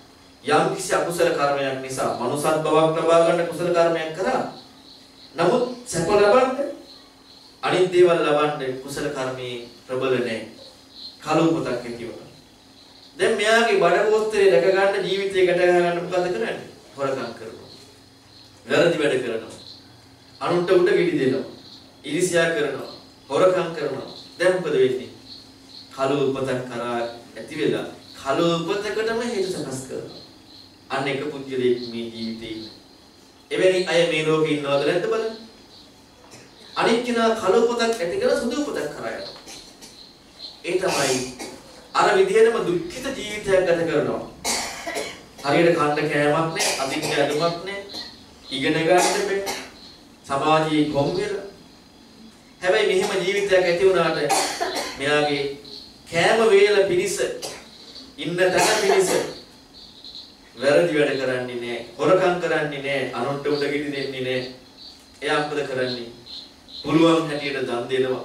S1: යම් කිසි අකුසල කර්මයක් නිසා මනුසත් බවක් ලබා ගන්න කුසල කර්මයක් කරා. නමුත් සැප ලබන්න අනිත් දේවල් ලබන්න කුසල කර්මයේ ප්‍රබල නැහැ. කළු පොතක් ඇති වුණා. දැන් මෙයාගේ බඩ පොස්තරේ රැක ගන්න ජීවිතය ගැට ගන්න මොකද කරන්නේ? හොරකම් කරනවා. වැරදි වැඩ කරනවා. අනුන්ට උඩ ගිඩි දෙනවා. ඊර්ෂ්‍යා කරනවා. හොරකම් කරනවා. දැන් මොකද වෙන්නේ? කළු උපතක් කරා ඇති වෙලා කළු උපතකටම හේතු සකස් කරනවා. අන්න එක පුද්ගලයෙක් මේ ජීවිතේ ඉන්න. එවැනි අය මේ ලෝකේ ඉන්නවද නැද්ද බලන්න. අනිත් කෙනා කළු උපතක් ඇති කරලා සුදු උපතක් කරා යනවා. ඒ තමයි අර විදිහටම දුක්ඛිත ජීවිතයක් ගත කරනවා. හරියට කන්න කෑමක් නැහැ, අදින්න ඇඳුමක් නැහැ, ඉගෙන ගන්න බැහැ. සමාජයේ කොම් වෙලා. හැබැයි මෙහෙම ජීවිතයක් ඇති වුණාට මෙයාගේ කෑම වේල පිනිස ඉන්න තැන පිනිස වැරදි වැඩ කරන්නේ නැහැ, හොරකම් කරන්නේ නැහැ, අනුන්ට උඩ ගෙඩි දෙන්නේ නැහැ. එයා මොකද කරන්නේ? පුළුවන් හැටියට දන් දෙනවා.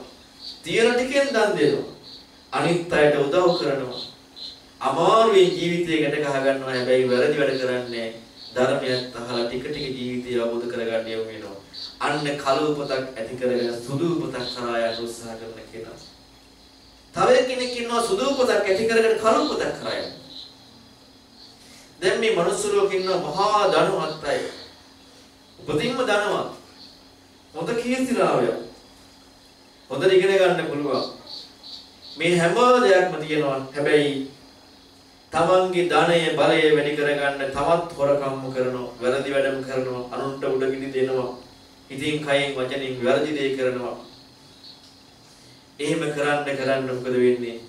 S1: තියෙන ටිකෙන් දන් දෙනවා. අනිත් අයට උදව් කරනවා. අමාරුවේ ජීවිතය ගැට ගහ ගන්නවා හැබැයි වැරදි වැඩ කරන්නේ ධර්මයක් අහලා ටික ටික ජීවිතය අවබෝධ කරගන්න යමු වෙනවා. අන්න කළු පොතක් ඇති කරගෙන සුදු පොතක් කරා යන්න උත්සාහ කරන කෙනා. තව කෙනෙක් ඉන්නවා සුදු පොතක් ඇති කරගෙන කළු පොතක් කරා යන්න. දැන් මේ මනුස්ස ලෝකේ ඉන්න මහා ධනවත් අය. උපතින්ම ධනවත්. හොඳ කීර්තිරාවය. හොඳට ඉගෙන ගන්න පුළුවන්. මේ හැම දෙයක්ම තියෙනවා. හැබැයි තමන්ගේ ධනය බලය වැඩි කරගන්න තවත් හොරකම්ම කරනවා, වැරදි වැඩම කරනවා, අනුන්ට උඩගිනි දෙනවා. ඉතින් කයෙන් වචනෙන් වැරදි දේ කරනවා. එහෙම කරන්න කරන්න මොකද වෙන්නේ?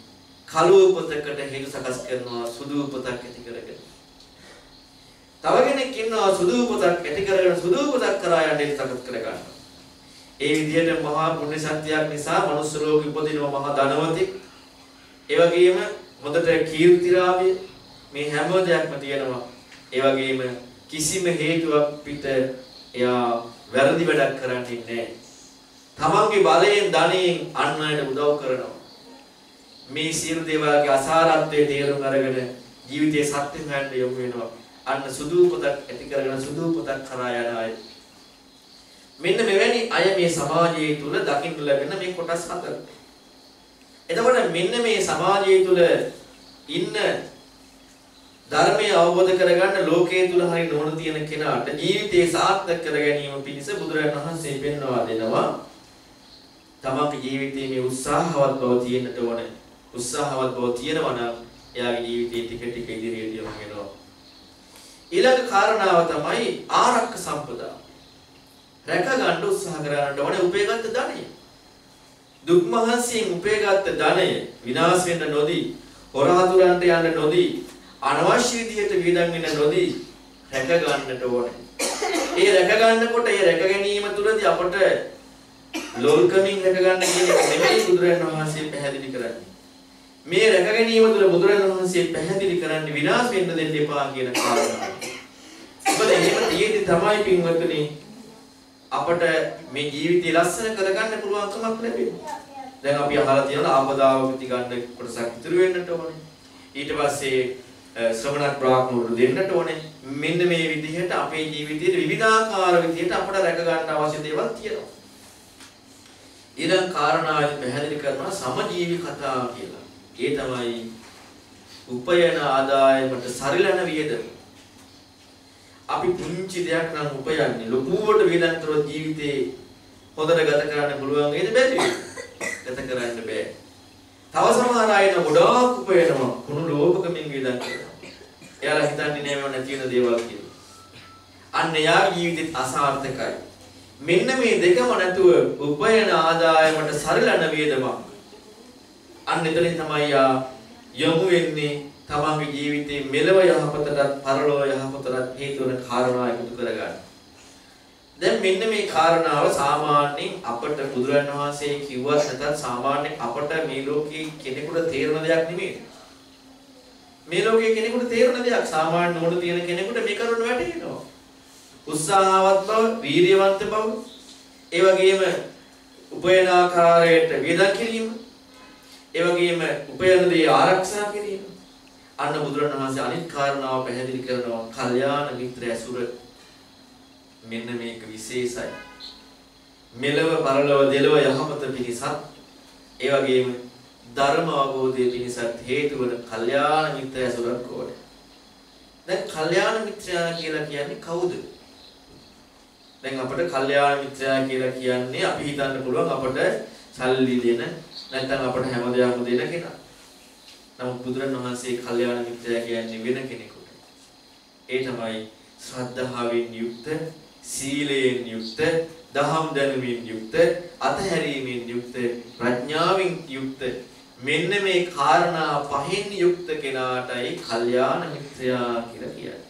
S1: කළු උපතකට හේතු සකස් කරනවා සුදු උපතක් ඇති කරගෙන. තව කෙනෙක් ඉන්නවා සුදු උපතක් ඇති කරගෙන සුදු උපතක් කරා යන්න සකස් කර ගන්නවා. ඒ විදිහට මහා පුණ්‍ය ශක්තියක් නිසා මනුස්ස ලෝකෙ උපදිනවා මහා ධනවතෙක්. ඒ වගේම හොඳට කීර්තිරාවය මේ හැම දෙයක්ම තියෙනවා. ඒ වගේම කිසිම හේතුවක් පිට එයා වැරදි වැඩක් කරන්නේ නැහැ. තමන්ගේ බලයෙන් ධනයෙන් අන් අයට උදව් කරනවා. මේ සියලු දේවල්ගේ අසාරත්වයේ තේරුම් අරගෙන ජීවිතයේ සත්‍ය හොයන්න යොමු වෙනවා. අන්න සුදු පොතක් ඇති කරගෙන සුදු පොතක් කරා යන අය. මෙන්න මෙවැනි අය මේ සමාජයේ තුල දකින්න ලැබෙන මේ කොටස් හතර. එතකොට මෙන්න මේ සමාජය තුල ඉන්න ධර්මය අවබෝධ කරගන්න ලෝකයේ තුල හරි නොවන තියෙන කෙනාට ජීවිතේ සාර්ථක කර ගැනීම පිණිස බුදුරජාණන් වහන්සේ පෙන්වා දෙනවා තමන්ගේ ජීවිතයේ මේ උත්සාහවත් බව තියෙන්නට ඕනේ උත්සාහවත් බව තියෙනවා නම් එයාගේ ජීවිතේ ටික ටික ඉදිරියට යමු වෙනවා ඊළඟ කාරණාව තමයි ආරක්ක සම්පදා රැක ගන්න උත්සාහ කරන්නට ඕනේ උපේගත් ධනය දුක් මහන්සියෙන් උපේගත් ධනය විනාශ වෙන්න නොදී හොරාදුරන්ට යන්න නොදී අනවශ්‍ය විදිහට වියදම් වෙන නොදී රැක ගන්නට ඕනේ. ඒ රැක ගන්නකොට ඒ රැක ගැනීම තුළදී අපට ලෝල්කමින් රැක ගන්න කියන එක නෙමෙයි බුදුරජාණන් වහන්සේ පැහැදිලි කරන්නේ. මේ රැක ගැනීම තුළ බුදුරජාණන් වහන්සේ පැහැදිලි කරන්නේ විනාශ වෙන්න දෙන්න එපා කියන කාරණාව. මොකද එහෙම තියෙද්දි තමයි පින්වත්නි අපට මේ ජීවිතය ලස්සන කරගන්න පුළුවන්කමක් ලැබෙන්නේ. දැන් අපි අහලා තියෙනවා ආපදාව ප්‍රතිගන්න කොටසක් ඉතුරු වෙන්නට ඕනේ. ඊට පස්සේ ශ්‍රමණක් බ්‍රාහ්මණවරු දෙන්නට ඕනේ. මෙන්න මේ විදිහට අපේ ජීවිතයේ විවිධාකාර විදිහට අපට රැක ගන්න අවශ්‍ය දේවල් තියෙනවා. ඊළඟ කාරණාවෙන් පැහැදිලි කරනවා සමජීවි කතා කියලා. ඒ තමයි උපයන ආදායමට සරිලන වියදම. අපි පුංචි දෙයක් නම් උපයන්නේ ලොකුවට වියදම් කරොත් ජීවිතේ හොඳට ගත කරන්න පුළුවන් වේද බැරි ගත කරන්න බෑ. තව සමහර අය ගොඩාක් උපයනවා කුණු ලෝභකමින් වියදම් කරනවා. එයාලා හිතන්නේ නෑ මම නැති වෙන දේවල් කියලා. අන්න එයාගේ ජීවිතෙත් අසාර්ථකයි. මෙන්න මේ දෙකම නැතුව උපයන ආදායමට සරිලන වේදමක්. අන්න එතනින් තමයි යා යොමු වෙන්නේ තමන්ගේ ජීවිතේ මෙලව යහපතටත් පරලොව යහපතටත් හේතු වන කාරණා එකතු කරගන්න. දැන් මෙන්න මේ කාරණාව සාමාන්‍යයෙන් අපට බුදුරන් වහන්සේ කිව්වත් නැත්නම් සාමාන්‍යයෙන් අපට මේ ලෝකේ කෙනෙකුට තේරෙන දෙයක් නෙමෙයි. මේ ලෝකයේ කෙනෙකුට තේරෙන දෙයක් සාමාන්‍ය නෝන තියෙන කෙනෙකුට මේ කරුණ වැටහෙනවා. උත්සාහවත් බව, වීරියවන්ත බව, ඒ වගේම උපයන ආකාරයට වේදන් කිරීම, ඒ වගේම උපයන දේ ආරක්ෂා කිරීම. අන්න බුදුරණවහන්සේ අනිත් කාරණාව පැහැදිලි කරනවා. කල්යාණ මිත්‍ර ඇසුර මෙන්න මේක විශේෂයි. මෙලව පරලොව දෙලව යහපත පිණිසත් ඒ වගේම ධර්ම අවබෝධය පිණිසත් හේතු වන කල්යාණ මිත්‍ර ඇසුරක් ඕනේ. දැන් කල්යාණ මිත්‍රයා කියලා කියන්නේ කවුද? දැන් අපිට කල්යාණ මිත්‍රයා කියලා කියන්නේ අපි හිතන්න පුළුවන් අපට සල්ලි දෙන නැත්නම් අපට හැම දෙයක්ම දෙන කෙනා. නමුත් බුදුරණවහන්සේ කල්යාණ මිත්‍රයා කියන්නේ වෙන කෙනෙකුට. ඒ තමයි ශ්‍රද්ධාවෙන් යුක්ත, සීලයෙන් යුක්ත, දහම් දැනුමින් යුක්ත, අතහැරීමෙන් යුක්ත, ප්‍රඥාවෙන් යුක්ත මෙන්න මේ කාරණා පහෙන් යුක්ත කෙනාටයි කල්යාණ මිත්‍රයා කියලා කියන්නේ.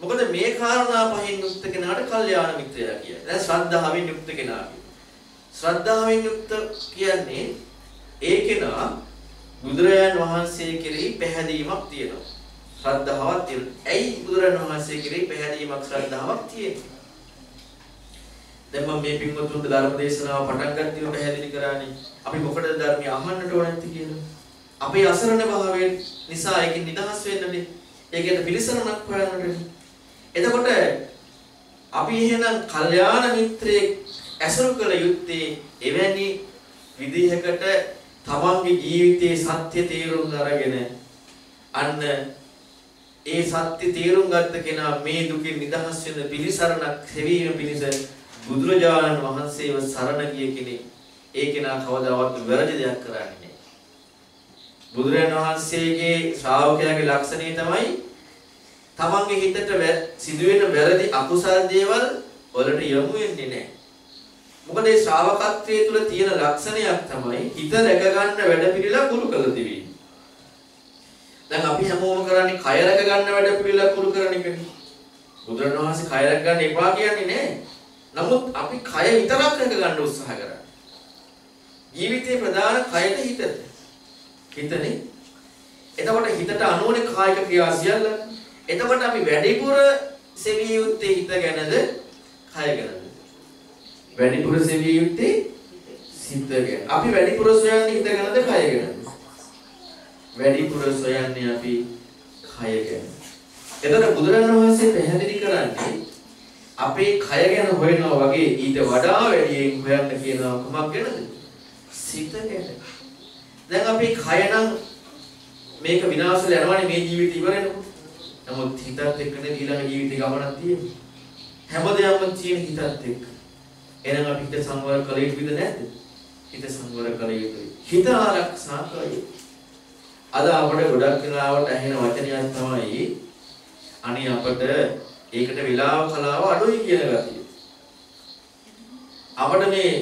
S1: මොකද මේ කාරණා පහෙන් යුක්ත කෙනාට කල්යාණ මිත්‍රයා කියන්නේ. දැන් ශ්‍රද්ධාවෙන් යුක්ත කෙනා ශ්‍රද්ධාවෙන් යුක්ත කියන්නේ ඒ කෙනා බුදුරජාන් වහන්සේ කෙරෙහි පැහැදීමක් තියෙනවා. ශ්‍රද්ධාවක් තියෙනවා. ඇයි බුදුරජාන් වහන්සේ කෙරෙහි පැහැදීමක් ශ්‍රද්ධාවක් තියෙන්නේ? දැන් මම මේ පින්වතුන්ට ධර්ම දේශනාව පටන් ගන්නදී පැහැදිලි කරානේ. අපි මොකටද ධර්මය අහන්නට ඕන නැති කියලා. අපේ අසරණ භාවයෙන් නිසා ඒකෙන් නිදහස් වෙන්නනේ. ඒකට පිළිසරණක් හොයන්නට. එතකොට අපි එහෙනම් කල්යාණ මිත්‍රයෙක් ඇසුරු කළ යුත්තේ එවැනි විදිහකට තමන්ගේ ජීවිතයේ සත්‍ය තේරුම් අරගෙන අන්න ඒ සත්‍ය තේරුම් ගත්ත කෙනා මේ දුකින් නිදහස් වෙන පිළිසරණක් සෙවීම පිණිස බුදුරජාණන් වහන්සේව සරණ ගිය කෙනෙක් ඒ කෙනා කවදාවත් වැරදි දෙයක් කරන්නේ නැහැ. බුදුරජාණන් වහන්සේගේ ශ්‍රාවකයාගේ ලක්ෂණය තමයි තමන්ගේ හිතට සිදුවෙන වැරදි අකුසල් දේවල් වලට යොමු වෙන්නේ නැහැ. මොකද ඒ ශ්‍රාවකත්වයේ තුල තියෙන ලක්ෂණයක් තමයි හිත රැක ගන්න වැඩපිළිවෙල කුරු කළ දෙවීම. දැන් අපි හැමෝම කරන්නේ කය රැක ගන්න වැඩපිළිවෙල කුරු කරන එකනේ. බුදුරණන් වහන්සේ කය රැක ගන්න එපා කියන්නේ නැහැ. නමුත් අපි කය විතරක් රැක ගන්න උත්සාහ කරා. ජීවිතේ ප්‍රධාන කයද හිතද? හිතනේ. එතකොට හිතට අනුවනේ කායික ක්‍රියා සියල්ල. එතකොට අපි වැඩිපුර සෙවිය යුත්තේ හිත ගැනද කය ගැනද? වැඩිපුර සෙවිය යුත්තේ සිත ගැන. අපි වැඩිපුර සොයන්නේ හිත ගැනද කය ගැනද? වැඩිපුර සොයන්නේ අපි කය ගැන. එතකොට බුදුරජාණන් වහන්සේ පැහැදිලි කරන්නේ අපේ කය ගැන හොයනවා වගේ ඊට වඩා වැඩියෙන් හොයන්න කියනවා කුමක් ගැනද? සිත ගැන. දැන් අපි කය නම් මේක විනාශ වෙලා යනවනේ මේ ජීවිතය ඉවරෙනකොට. නමුත් හිතත් එක්කනේ ඊළඟ ජීවිතේ ගමනක් තියෙන්නේ. හැමදේම තියෙන හිතත් එක්ක. එහෙනම් අපි හිත සංවර කළ යුතුද නැද්ද? හිත සංවර කළ යුතුයි. හිත ආරක්ෂා කළ යුතුයි. අද අපිට ගොඩක් වෙලාවට ඇහෙන වචනයක් තමයි අනේ අපිට ඒකට විලාව කලාව අඩුයි කියන ගතිය. අපිට මේ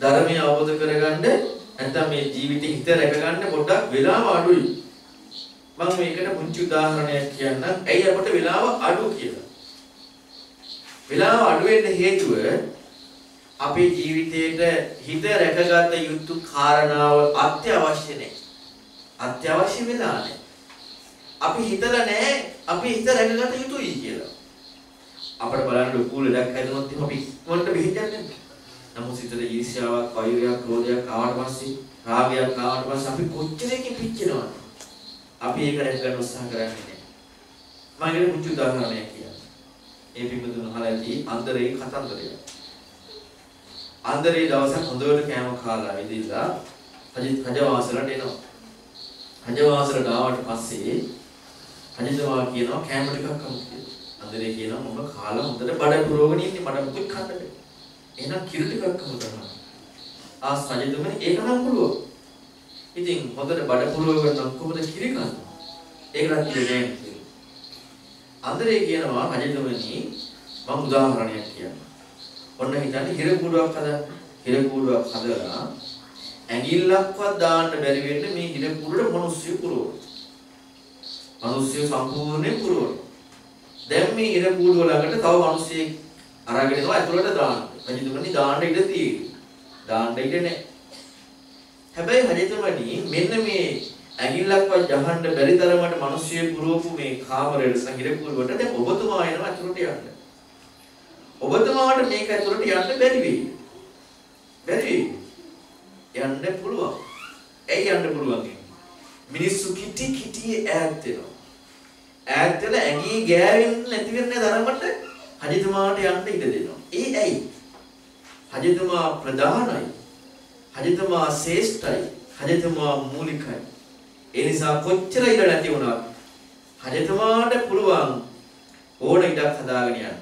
S1: ධර්මය අවබෝධ කරගන්න නැත්නම් මේ ජීවිතේ හිත රැකගන්න පොඩ්ඩක් වෙලාව අඩුයි. මම මේකට පුංචි උදාහරණයක් කියන්නම්. ඇයි අපිට වෙලාව අඩු කියලා? වෙලාව අඩු වෙන්න හේතුව අපේ ජීවිතේට හිත රැකගත යුතු කාරණාව අත්‍යවශ්‍ය නැහැ. අත්‍යවශ්‍ය වෙලා නැහැ. අපි හිතලා නැහැ අපි හිත රැකගත යුතුයි කියලා. අපිට බලන්න ලොකු ලඩක් හැදුනොත් එහෙනම් අපි මොකට බෙහෙත් යන්නේ? නමුත් හිතේ ඊර්ෂ්‍යාවක්, වෛරයක්, ක්‍රෝධයක් ආවට පස්සේ, රාගයක් ආවට පස්සේ අපි කොච්චරකින් පිච්චෙනවද? අපි ඒක රැක ගන්න උත්සාහ කරන්නේ නැහැ. මම ඒකට මුචු උදාහරණයක් කියන්නම්. ඒ පිටුදුන අහලා ඇති අන්දරේ කතන්දරය. අන්දරේ දවසක් හොඳට කෑම කාලා ඉඳිලා රජ රජවාසලට එනවා. රජවාසලට ආවට පස්සේ රජතුමා කියනවා කෑම ටිකක් අමු කියලා. අන්දරේ කියනවා මම කාලා හොඳට බඩ පුරවගෙන ඉන්නේ මට මුකුත් කන්න බැහැ. එහෙනම් කිරි ටිකක් අමු කරනවා. ආස් රජතුමනි ඒක නම් පුළුවන්. ඉතින් හොඳට බඩ පුරවගෙන නම් කොහොමද කිරි කන්නේ? ඒකවත් කියන්නේ නැහැ. අන්දරේ කියනවා රජතුමනි මම උදාහරණයක් කියන්නම්. ඔන්න හිතන්නේ හිර කූඩුවක් හදන්න. හිර කූඩුවක් හදලා ඇඟිල්ලක්වත් දාන්න බැරි වෙන්නේ මේ හිර කූඩුවට මිනිස්සු පුරවන. මිනිස්සු සම්පූර්ණයෙන් පුරවන. දැන් මේ හිර කූඩුව ළඟට තව මිනිස්සෙක් අරගෙන එනවා ඇතුළට දාන්න. රජතුමනි දාන්න ඉඩ තියෙනවා. දාන්න ඉඩ නැහැ. හැබැයි රජතුමනි මෙන්න මේ ඇඟිල්ලක්වත් ජහන්න බැරි තරමට මිනිස්සු පුරවපු මේ කාමරයට සංගිර පුරවට දැන් ඔබතුමා එනවා ඇතුළට යන්න. ඔබතුමාට මේක ඇතුළට යන්න බැරි වෙයි. බැරි වෙයි. යන්න පුළුවන්. ඇයි යන්න පුළුවන්? මිනිස්සු කිටි කිටි ඈත් වෙනවා. ඈත් වෙලා ඇඟි ගෑවෙන්නේ නැති වෙන්නේ තරමට හජිතුමාට යන්න ඉඩ දෙනවා. ඒ ඇයි? හජිතුමා ප්‍රධානයි. හජිතුමා ශ්‍රේෂ්ඨයි. හජිතුමා මූලිකයි. ඒ නිසා කොච්චර ඉඩ නැති වුණත් හජිතුමාට පුළුවන් ඕන ඉඩක් හදාගෙන යන්න.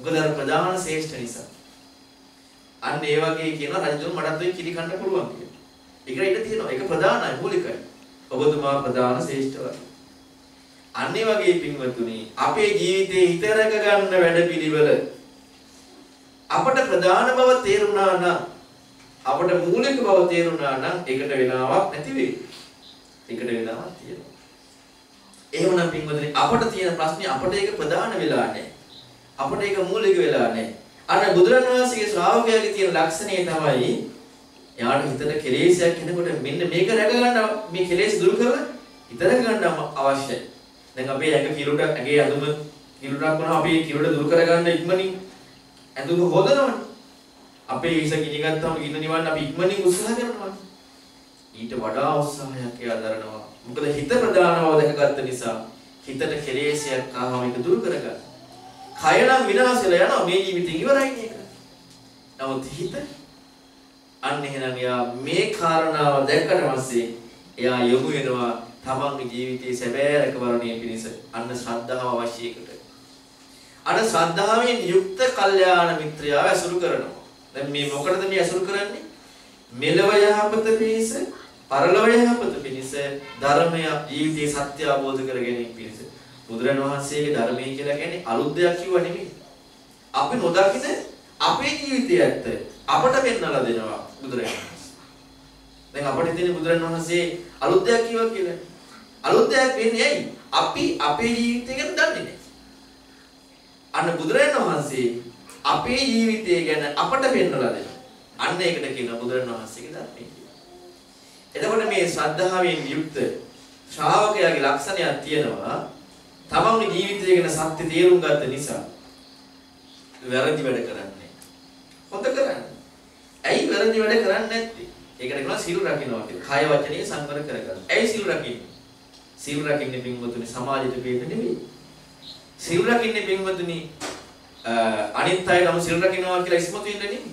S1: මොකද අර ප්‍රධාන ශ්‍රේෂ්ඨ නිසා. අන්න ඒ වගේ කියන රජතුමා මටත් ඔය කිරි කන්න පුළුවන් කියලා. ඒකට ඉඩ තියෙනවා. ඒක ප්‍රධානයි මූලිකයි. ඔබතුමා ප්‍රධාන ශ්‍රේෂ්ඨවයි. අන්න ඒ වගේ පින්වතුනි අපේ ජීවිතේ හිත රැක ගන්න වැඩපිළිවෙල අපට ප්‍රධාන බව තේරුණා නම් අපට මූලික බව තේරුණා නම් ඒකට වෙලාවක් නැති වෙයි. ඒකට වෙලාවක් තියෙනවා. එහෙමනම් පින්වතුනි අපට තියෙන ප්‍රශ්නේ අපට ඒක ප්‍රධාන වෙලා නැහැ. අපට ඒක මූලික වෙලා නැහැ. අර බුදුරණවහන්සේගේ ශ්‍රාවකයාගේ තියෙන ලක්ෂණය තමයි එයාට හිතට කෙලෙසයක් එනකොට මෙන්න මේක රැක ගන්න මේ කෙලෙස් දුරු කරලා හිත රැක ගන්න අවශ්‍යයි. දැන් අපේ ඇඟ කිරුට ඇඟේ ඇඳුම කිරුටක් වුණා අපි කිරුට දුරු කරගන්න ඉක්මනින් ඇඳුම හොදනවනේ. අපේ ඉස ගිනි ගත්තාම ගින්න නිවන්න අපි ඉක්මනින් උත්සාහ කරනවා. ඊට වඩා උත්සාහයක් එයා දරනවා. මොකද හිත ප්‍රධානව දැකගත්ත නිසා හිතට කෙලෙසයක් ආවම ඒක දුරු කරගන්න. කය නම් විනාශ වෙලා යනවා මේ ජීවිතේ ඉවරයි නේද? නමුත් හිත අන්න එහෙනම් එයා මේ කාරණාව දැක්කට පස්සේ එයා යොමු වෙනවා තමන්ගේ ජීවිතයේ සැබෑ රැකවරණය පිණිස අන්න ශ්‍රද්ධාව අවශ්‍ය එකට. අර ශ්‍රද්ධාවෙන් යුක්ත කල්යාණ මිත්‍රයාව ඇසුරු කරනවා. දැන් මේ මොකටද මේ ඇසුරු කරන්නේ? මෙලව යහපත පිණිස, පරලොව යහපත පිණිස ධර්මය ජීවිතයේ සත්‍ය අවබෝධ කර ගැනීම පිණිස. බුදුරන් වහන්සේගේ ධර්මය කියලා කියන්නේ අලුත් දෙයක් කිව්ව නෙමෙයි. අපි නොදකින අපේ ජීවිතය ඇත්ත අපට පෙන්වලා දෙනවා බුදුරන් වහන්සේ. දැන් අපිට තියෙන බුදුරන් වහන්සේ අලුත් දෙයක් කිව්වා කියලා. අලුත් දෙයක් වෙන්නේ ඇයි? අපි අපේ ජීවිතය ගැන දන්නේ නැහැ. අන්න බුදුරන් වහන්සේ අපේ ජීවිතය ගැන අපට පෙන්වලා දෙනවා. අන්න ඒකට කියනවා බුදුරන් වහන්සේගේ ධර්මය කියලා. එතකොට මේ ශ්‍රද්ධාවෙන් යුක්ත ශ්‍රාවකයාගේ ලක්ෂණයක් තියෙනවා. තමන්ගේ ජීවිතය ගැන සත්‍ය තේරුම් ගත්ත නිසා වැරදි වැඩ කරන්නේ. හොඳ කරන්නේ. ඇයි වැරදි වැඩ කරන්නේ නැත්තේ? ඒකට කියනවා සිල් රකින්නවා කියලා. කාය වචනේ සංවර කරගන්න. ඇයි සිල් රකින්නේ? සිල් රකින්නේ පින්වතුනි සමාජයට බේද නෙවෙයි. සිල් රකින්නේ පින්වතුනි අනිත් අයටම සිල් රකින්නවා කියලා ඉස්මතු වෙන්න නෙවෙයි.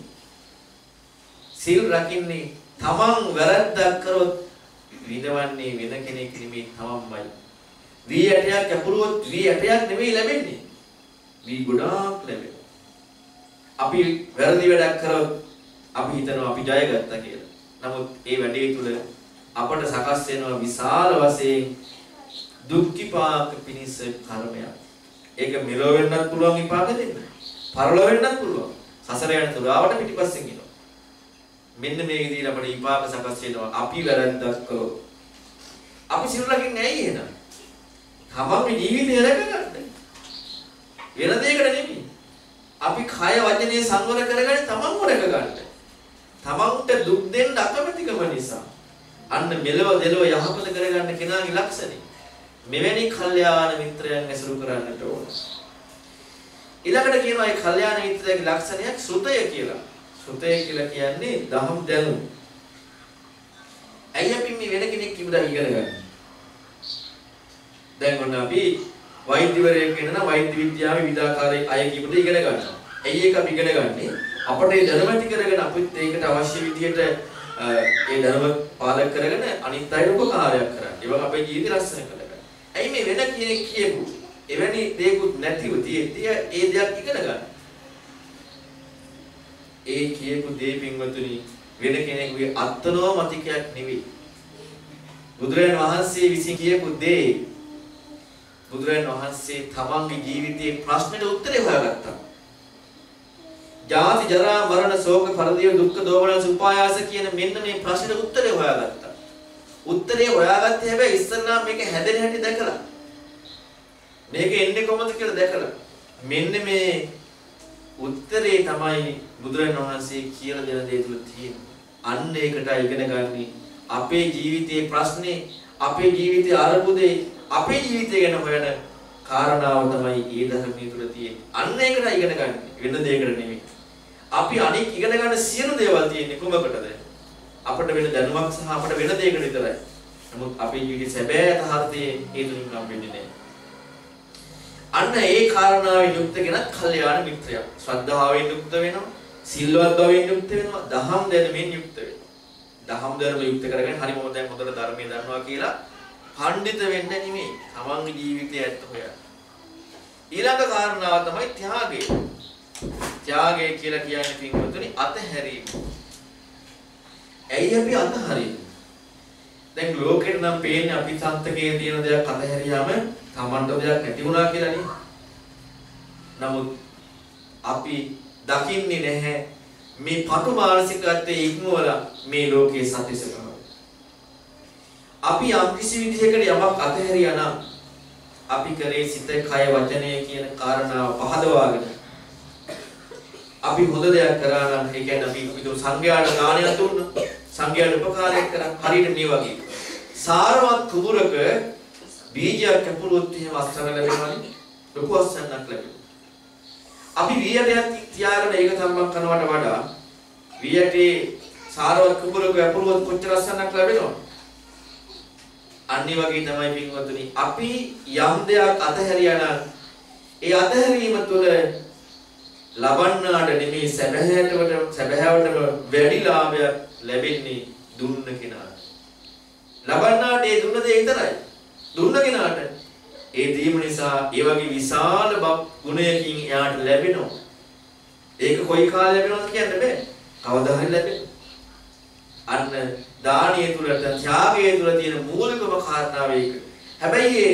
S1: සිල් රකින්නේ තමන් වැරද්දක් කරොත් විඳවන්නේ වෙන කෙනෙක් නෙමෙයි තමන්මයි. වී ඇටයක් කැපුරුවොත් වී ඇටයක් නෙමෙයි ලැබෙන්නේ. වී ගොඩාක් ලැබෙනවා. අපි වැරදි වැඩක් කරොත් අපි හිතනවා අපි ජය ගත්තා කියලා. නමුත් ඒ වැඩේ තුල අපට සකස් වෙනවා විශාල වශයෙන් දුක්ඛිපාක පිනිස කර්මයක්. ඒක මෙලොව වෙන්නත් පුළුවන් විපාක දෙන්න. පරලොව වෙන්නත් පුළුවන්. සසර යන තුරාවට පිටිපස්සෙන් එනවා. මෙන්න මේ විදිහට අපේ විපාක සකස් වෙනවා. අපි වැරද්දක් කළොත්. අපි සිරුරකින් ඇයි එහෙනම්? තමන්ගේ ජීවිතය රැකගන්න. වෙන දෙයකට නෙමෙයි. අපි කය වචනේ සංවර කරගන්නේ තමන්ව රැකගන්න. තමන්ට දුක් දෙන්න අකමැතිකම නිසා. අන්න මෙලව දෙලව යහපත කරගන්න කෙනාගේ ලක්ෂණේ. මෙවැනි කල්යාණ මිත්‍රයන් ඇසුරු කරන්නට ඕන. ඊළඟට කියනවා මේ කල්යාණ මිත්‍රයාගේ ලක්ෂණයක් සෘතය කියලා. සෘතය කියලා කියන්නේ දහම් දැනුම. ඇයි අපි මේ වෙන කෙනෙක් කිව්වද ඉගෙන ගන්න? දැන් ඔන්න අපි වෛද්‍යවරයෙක් වෙන වෛද්‍ය විද්‍යාවේ විදාකාරයේ අය කියපු දේ ඉගෙන ගන්නවා. ඇයි ඒක අපි ඉගෙන ගන්නේ? අපට ඒ දැනුම ඇති කරගෙන අපිත් ඒකට අවශ්‍ය විදිහට ඒ දැනුම පාලක කරගෙන අනිත් අයට උපකාරයක් කරන්න. ඒක අපේ ජීවිතය ලස්සන කරගන්න. ඇයි මේ වෙන කෙනෙක් කියපු එවැනි දෙයක්වත් නැතිව තියෙද්දී ඒ දෙයක් ඉගෙන ගන්න. ඒ කියපු දේ පින්වතුනි වෙන කෙනෙකුගේ අත්නෝ මතිකයක් නෙවෙයි. බුදුරජාණන් වහන්සේ විසින් කියපු දේ බුදුරජාණන් වහන්සේ තමන්ගේ ජීවිතයේ ප්‍රශ්නෙට උත්තරේ හොයාගත්තා. ජාති ජරා මරණ ශෝක පරිදේව දුක්ඛ දෝමනස උපායාස කියන මෙන්න මේ ප්‍රශ්නෙට උත්තරේ හොයාගත්තා. උත්තරේ හොයාගත්තේ හැබැයි ඉස්සල්ලා මේක හැදෙන හැටි දැකලා. මේක එන්නේ කොහොමද කියලා දැකලා. මෙන්න මේ උත්තරේ තමයි බුදුරජාණන් වහන්සේ කියලා දෙන දේ තුල තියෙන්නේ. අන්න ඒකට ඉගෙන ගන්න අපේ ජීවිතයේ ප්‍රශ්නේ අපේ ජීවිතයේ අරුබුදේ අපේ ජීවිතය ගැන හොයන කාරණාව තමයි ඒ ධර්මයේ තුල තියෙන්නේ. අන්න ඒකට ඉගෙන ගන්න. වෙන දෙයකට නෙමෙයි. අපි අනික් ඉගෙන ගන්න සියලු දේවල් තියෙන්නේ කොමකටද? අපිට වෙන දැනුමක් සහ අපිට වෙන දෙයකට විතරයි. නමුත් අපේ ජීවිතේ සැබෑ යථාර්ථයේ ඒ තුලින් නම් වෙන්නේ නැහැ. අන්න ඒ කාරණාවෙන් යුක්ත කෙනත් කල්යාණ මිත්‍රයා. ශ්‍රද්ධාවෙන් යුක්ත වෙනවා, සිල්වත් බවෙන් යුක්ත වෙනවා, දහම් දැනුමින් යුක්ත වෙනවා. දහම් දැනුම යුක්ත කරගෙන හරි මම දැන් හොඳට ධර්මයේ දන්නවා කියලා පඬිත වෙන්න නෙමෙයි. තමන්ගේ ජීවිතය ඇත්ත හොයන්න. ඊළඟ කාරණාව තමයි ත්‍යාගය. ත්‍යාගය කියලා කියන්නේ පින්වතුනි අතහැරීම. ඇයි අපි අතහරින්නේ? දැන් ලෝකෙට නම් පේන්නේ අපි සන්තකයේ තියෙන දෙයක් අතහැරියාම Tamanට දෙයක් නැති වුණා කියලා නේ. නමුත් අපි දකින්නේ නැහැ මේ පටු මානසිකත්වයේ ඉක්මවලා මේ ලෝකයේ සත්‍යසකම. අපි යම් කිසි විදිහකට යමක් අතහැරියා නම් අපි කරේ සිත කය වචනය කියන කාරණාව පහදවාගෙන අපි හොඳ දෙයක් කරා නම් ඒ කියන්නේ අපි විදු සංඝයාට දානයක් දුන්නා. සංඝයාට උපකාරයක් කරා හරියට මේ වගේ. සාරවත් කුඹරක බීජයක් කැපුණොත් එහෙම අස්සන ලැබෙනවනේ. ලොකු අස්සන්නක් ලැබෙනවා. අපි වියටයක් තියාගෙන ඒක සම්බන්ධ කරනවට වඩා වියටේ සාරවත් කුඹරක කැපුණොත් කොච්චර අස්සන්නක් ලැබෙනවද? අනිත් වගේ තමයි පින්වතුනි අපි යම් දෙයක් අතහැරියා නම් ඒ අතහැරීම තුළ ලබන්නාට නෙමේ සැබෑවටම සැබෑවටම වැඩි ලාභයක් ලැබෙන්නේ දුන්න කෙනාට. ලබන්නාට ඒ දුන්න දේ විතරයි. දුන්න කෙනාට ඒ දීම නිසා ඒ වගේ විශාල ගුණයකින් එයාට ලැබෙනවා. ඒක කොයි කාලේ ලැබෙනවද කියන්න බෑ. කවදා හරි ලැබෙනවා. අන්න දානීය තුලට ත්‍යාගයේ තුල තියෙන මූලිකම කාරණාව ඒක. හැබැයි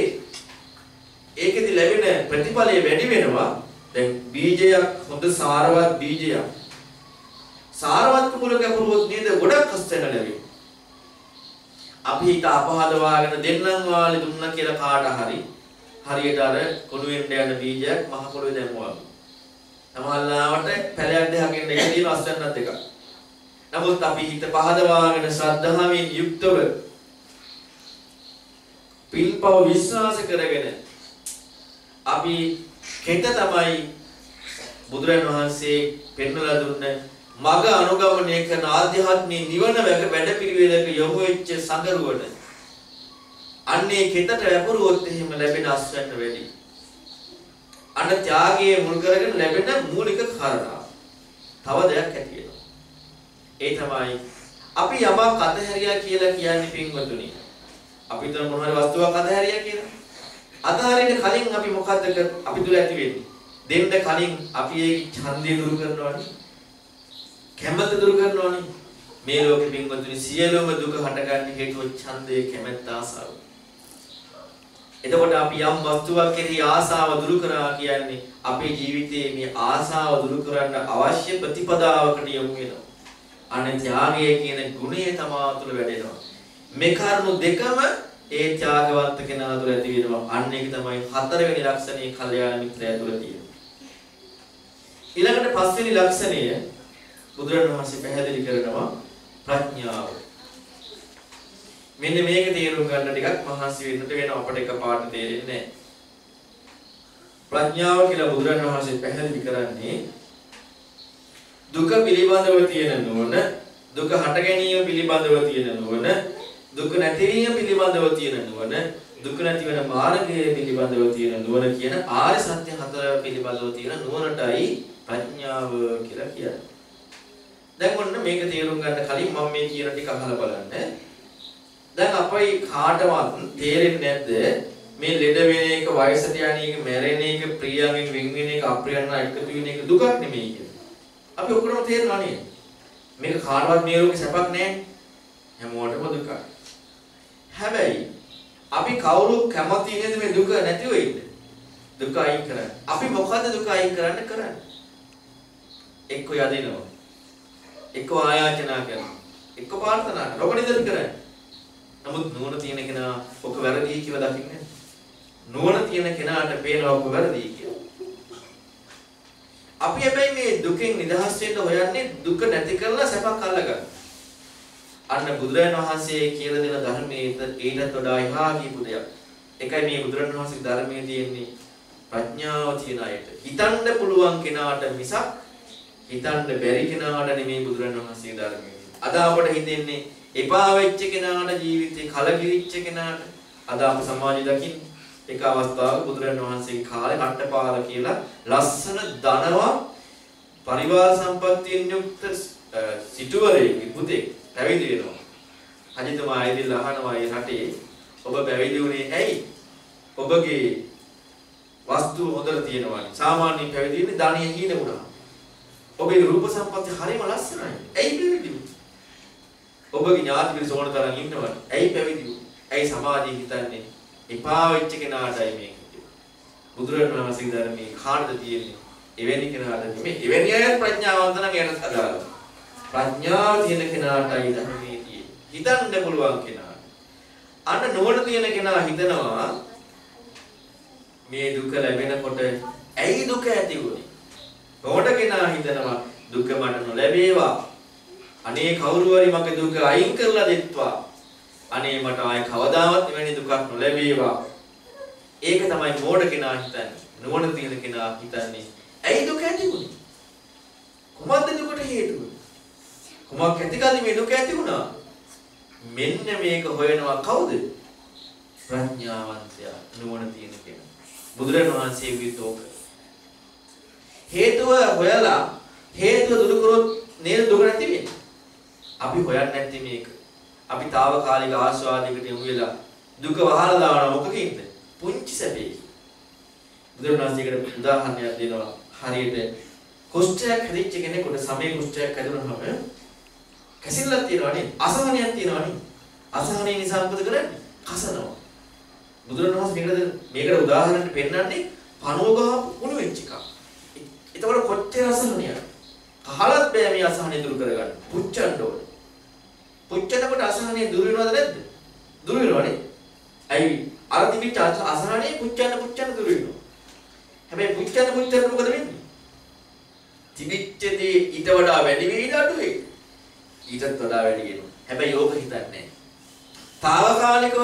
S1: ඒකෙදි ලැබෙන ප්‍රතිඵලය වැඩි වෙනවා. දැන් බීජයක් හොඳ සාරවත් බීජයක්. සාරවත් කුල කැපුරුවොත් නේද ගොඩක් අස්තන ලැබෙන්නේ. අපි හිත අපහදවාගෙන දෙන්නම් වාලේ දුන්නා කියලා කාට හරි හරියට අර කොළුවෙන් යන බීජයක් මහ පොළොවේ දැම්මා. තමල්ලාවට පැලයක් දෙකක් එන්න එක දින අස්තනක් දෙකක්. නමුත් අපි හිත පහදවාගෙන ශ්‍රද්ධාවෙන් යුක්තව පිල්පව විශ්වාස කරගෙන අපි කෙත තමයි බුදුරන් වහන්සේ පෙන්වලා දුන්න මග අනුගමනය කරන ආධ්‍යාත්මික නිවන වැඩපිළිවෙලක යොමු වෙච්ච සංගරුවන අන්නේ කෙතට වැපරුවොත් එහෙම ලැබෙන අස්වැන්න වැඩි. අන්න ත්‍යාගයේ මුල් කරගෙන ලැබෙන මූලික කාරණා. තව දෙයක් ඇති ඒ තමයි අපි යමක් අතහැරියා කියලා කියන්නේ පින්වතුනි. අපි හිතන මොන හරි වස්තුවක් අතහැරියා කියලා. අතහරින්න කලින් අපි මොකද්ද අපි තුල ඇති වෙන්නේ? දෙන්න කලින් අපි ඒ ඡන්දය දුරු කරනවානේ. කැමැත්ත දුරු කරනවානේ. මේ ලෝකෙ පින්වතුනි සියලුම දුක හටගන්න හේතුව ඡන්දය කැමැත්ත ආසාව. එතකොට අපි යම් වස්තුවක් කෙරෙහි ආසාව දුරු කරා කියන්නේ අපේ ජීවිතයේ මේ ආසාව දුරු කරන්න අවශ්‍ය ප්‍රතිපදාවකට යොමු වෙනවා. අනේ ත්‍යාගය කියන ගුණය තමා තුළ වැඩෙනවා. මේ කරුණු දෙකම ඒ ත්‍යාගවන්ත කෙනා තුළ ඇති වෙනවා. අන්න ඒක තමයි හතරවෙනි ලක්ෂණය කල්යාණ මිත්‍රය තුළ තියෙන්නේ. ඊළඟට පස්වෙනි ලක්ෂණය බුදුරණවහන්සේ පැහැදිලි කරනවා ප්‍රඥාව. මෙන්න මේක තේරුම් ගන්න ටිකක් මහන්සි වෙන්නට වෙනවා අපිට එකපාරට තේරෙන්නේ නැහැ. ප්‍රඥාව කියලා බුදුරණවහන්සේ පැහැදිලි කරන්නේ දුක පිළිබඳව තියෙන නුවණ, දුක හට ගැනීම පිළිබඳව තියෙන නුවණ, දුක නැතිවීම පිළිබඳව තියෙන නුවණ, දුක නැති වෙන මාර්ගය පිළිබඳව තියෙන නුවණ කියන ආර්ය සත්‍ය හතර පිළිබඳව තියෙන නුවණටයි ප්‍රඥාව කියලා කියන්නේ. දැන් ඔන්න මේක තේරුම් ගන්න කලින් මම මේ කියන ටික අහලා බලන්න. දැන් අපයි කාටවත් තේරෙන්නේ නැද්ද මේ ලෙඩ වෙන එක වයසට යන එක මැරෙන එක ප්‍රියයෙන් වෙන් වෙන එක අප්‍රියයන් එකතු වෙන එක දුකක් නෙමෙයි කියන්නේ. අපි ඔක්කොම තේරෙනවා නේද? මේක කාටවත් මේ ලෝකේ සැපක් නැහැ. හැමෝටම දුකක්. හැබැයි අපි කවුරු කැමති නේද මේ දුක නැතිව ඉන්න? දුක අයින් කරන්න. අපි මොකද්ද දුක අයින් කරන්න කරන්නේ? එක්ක යදිනවා. එක්ක ආයාචනා කරනවා. එක්ක ප්‍රාර්ථනා කරනවා. ඔබ නිදල් කරන්නේ. නමුත් නුවණ තියෙන කෙනා ඔක වැරදි කියලා දකින්නේ නුවණ තියෙන කෙනාට පේනවා ඔක වැරදි කියලා. අපි හැබැයි මේ දුකෙන් නිදහස් වෙන්න හොයන්නේ දුක නැති කරලා සැපක් අල්ලගන්න. අන්න බුදුරජාණන් වහන්සේ කියලා දෙන ධර්මයේ ඊටත් වඩා එහා කියපු දෙයක්. ඒකයි මේ බුදුරජාණන් වහන්සේගේ ධර්මයේ තියෙන්නේ ප්‍රඥාව තියෙන අයට. හිතන්න පුළුවන් කෙනාට මිසක් හිතන්න බැරි කෙනාට නෙමෙයි බුදුරජාණන් වහන්සේගේ ධර්මයේ. අද අපට හිතෙන්නේ එපා වෙච්ච කෙනාට ජීවිතේ කලකිරිච්ච කෙනාට අද අප සමාජය දකින්න එක අවස්ථාවක බුදුරජාණන් වහන්සේගේ කාලේ රට්ටපාල කියලා ලස්සන ධනවත් පරිවාර සම්පත්තියෙන් යුක්ත සිටුවරයෙක් පුතේ පැවිදි වෙනවා. රජතුමා ඇවිල්ලා අහනවා ඒ රටේ ඔබ පැවිදි වුණේ ඇයි? ඔබගේ වස්තු හොඳට තියෙනවානේ. සාමාන්‍ය පැවිදි වෙන්නේ ධනිය හීන වුණා. ඔබේ රූප සම්පatti හරිම ලස්සනයි. ඇයි පැවිදි වුනේ? ඔබගේ ඥාති පිරිස ඕන තරම් ඉන්නවනේ. ඇයි පැවිදි වුනේ? ඇයි සමාජයේ හිතන්නේ එපා වෙච්ච කෙනාටයි මේක බුදුරජාණන් වහන්සේ ධර්මයේ කාටද තියෙන්නේ? එවැනි කෙනාට නෙමෙයි. එවැනි අය ප්‍රඥාවන්ත නම් එනත් අදාළයි. ප්‍රඥාව තියෙන කෙනාටයි ධර්මයේ තියෙන්නේ. හිතන්න පුළුවන් කෙනාට. අන්න නුවණ තියෙන කෙනා හිතනවා මේ දුක ලැබෙනකොට ඇයි දුක ඇති වුනේ? තෝට කෙනා හිතනවා දුක මට නොලැබේවා. අනේ කවුරු හරි මගේ දුක අයින් කරලා දෙත්වා. අනේ මට ආයේ කවදාවත් එවැනි දුකක් නොලැබේවා. ඒක තමයි මෝඩ කෙනා හිතන්නේ. නුවණ තියෙන කෙනා හිතන්නේ ඇයි දුක ඇති වුනේ? කොහොමද දුකට හේතුව? කුමක් ඇතිකල්ලි මේ දුක ඇති වුණා? මෙන්න මේක හොයනවා කවුද? ප්‍රඥාවන්තයා නුවණ තියෙන කෙනා. බුදුරජාණන් වහන්සේ විතෝක. හේතුව හොයලා හේතුව දුරු කරොත් නේද දුක නැති වෙන්නේ. අපි හොයන්නේ නැති මේක. අපි తాවකාලික ආස්වාදයකට යොමු වෙලා දුක වහලා දානවා මොකකින්ද? පුංචි සැපේ. බුදුරණාහිකට උදාහරණයක් දෙනවා. හරියට කුෂ්ඨයක් හැදිච්ච කෙනෙකුට සමේ කුෂ්ඨයක් හැදුනහම කැසිල්ලක් තියෙනවා නේ අසහනයක් තියෙනවා නේ අසහනය නිසා මොකද කරන්නේ? කසනවා. බුදුරණවහන්සේ මේකට මේකට උදාහරණයක් පෙන්නන්නේ පණුව ගහපු කුණු වෙච්ච එකක්. එතකොට කොච්චර අසහනයක්ද කහලත් බෑ මේ අසහනය දුරු කරගන්න. පුච්චන්න ඕනේ. පුච්චනකොට අසහනය දුරු වෙනවද නැද්ද? දුරු වෙනවනේ ඇයි? අර තිබිච්ච අසහනය පුච්චන්න පුච්චන්න දුරු වෙනවා. හැබැයි පුච්චන්න පුච්චන්න මොකද වෙන්නේ? තිබිච්ච දේ ඊට වඩා වැඩි වෙයිද අඩු වෙයිද ඊටත් වඩා වැඩි වෙනවා. හැබැයි යෝග හිතන්නේ తాවකාලිකව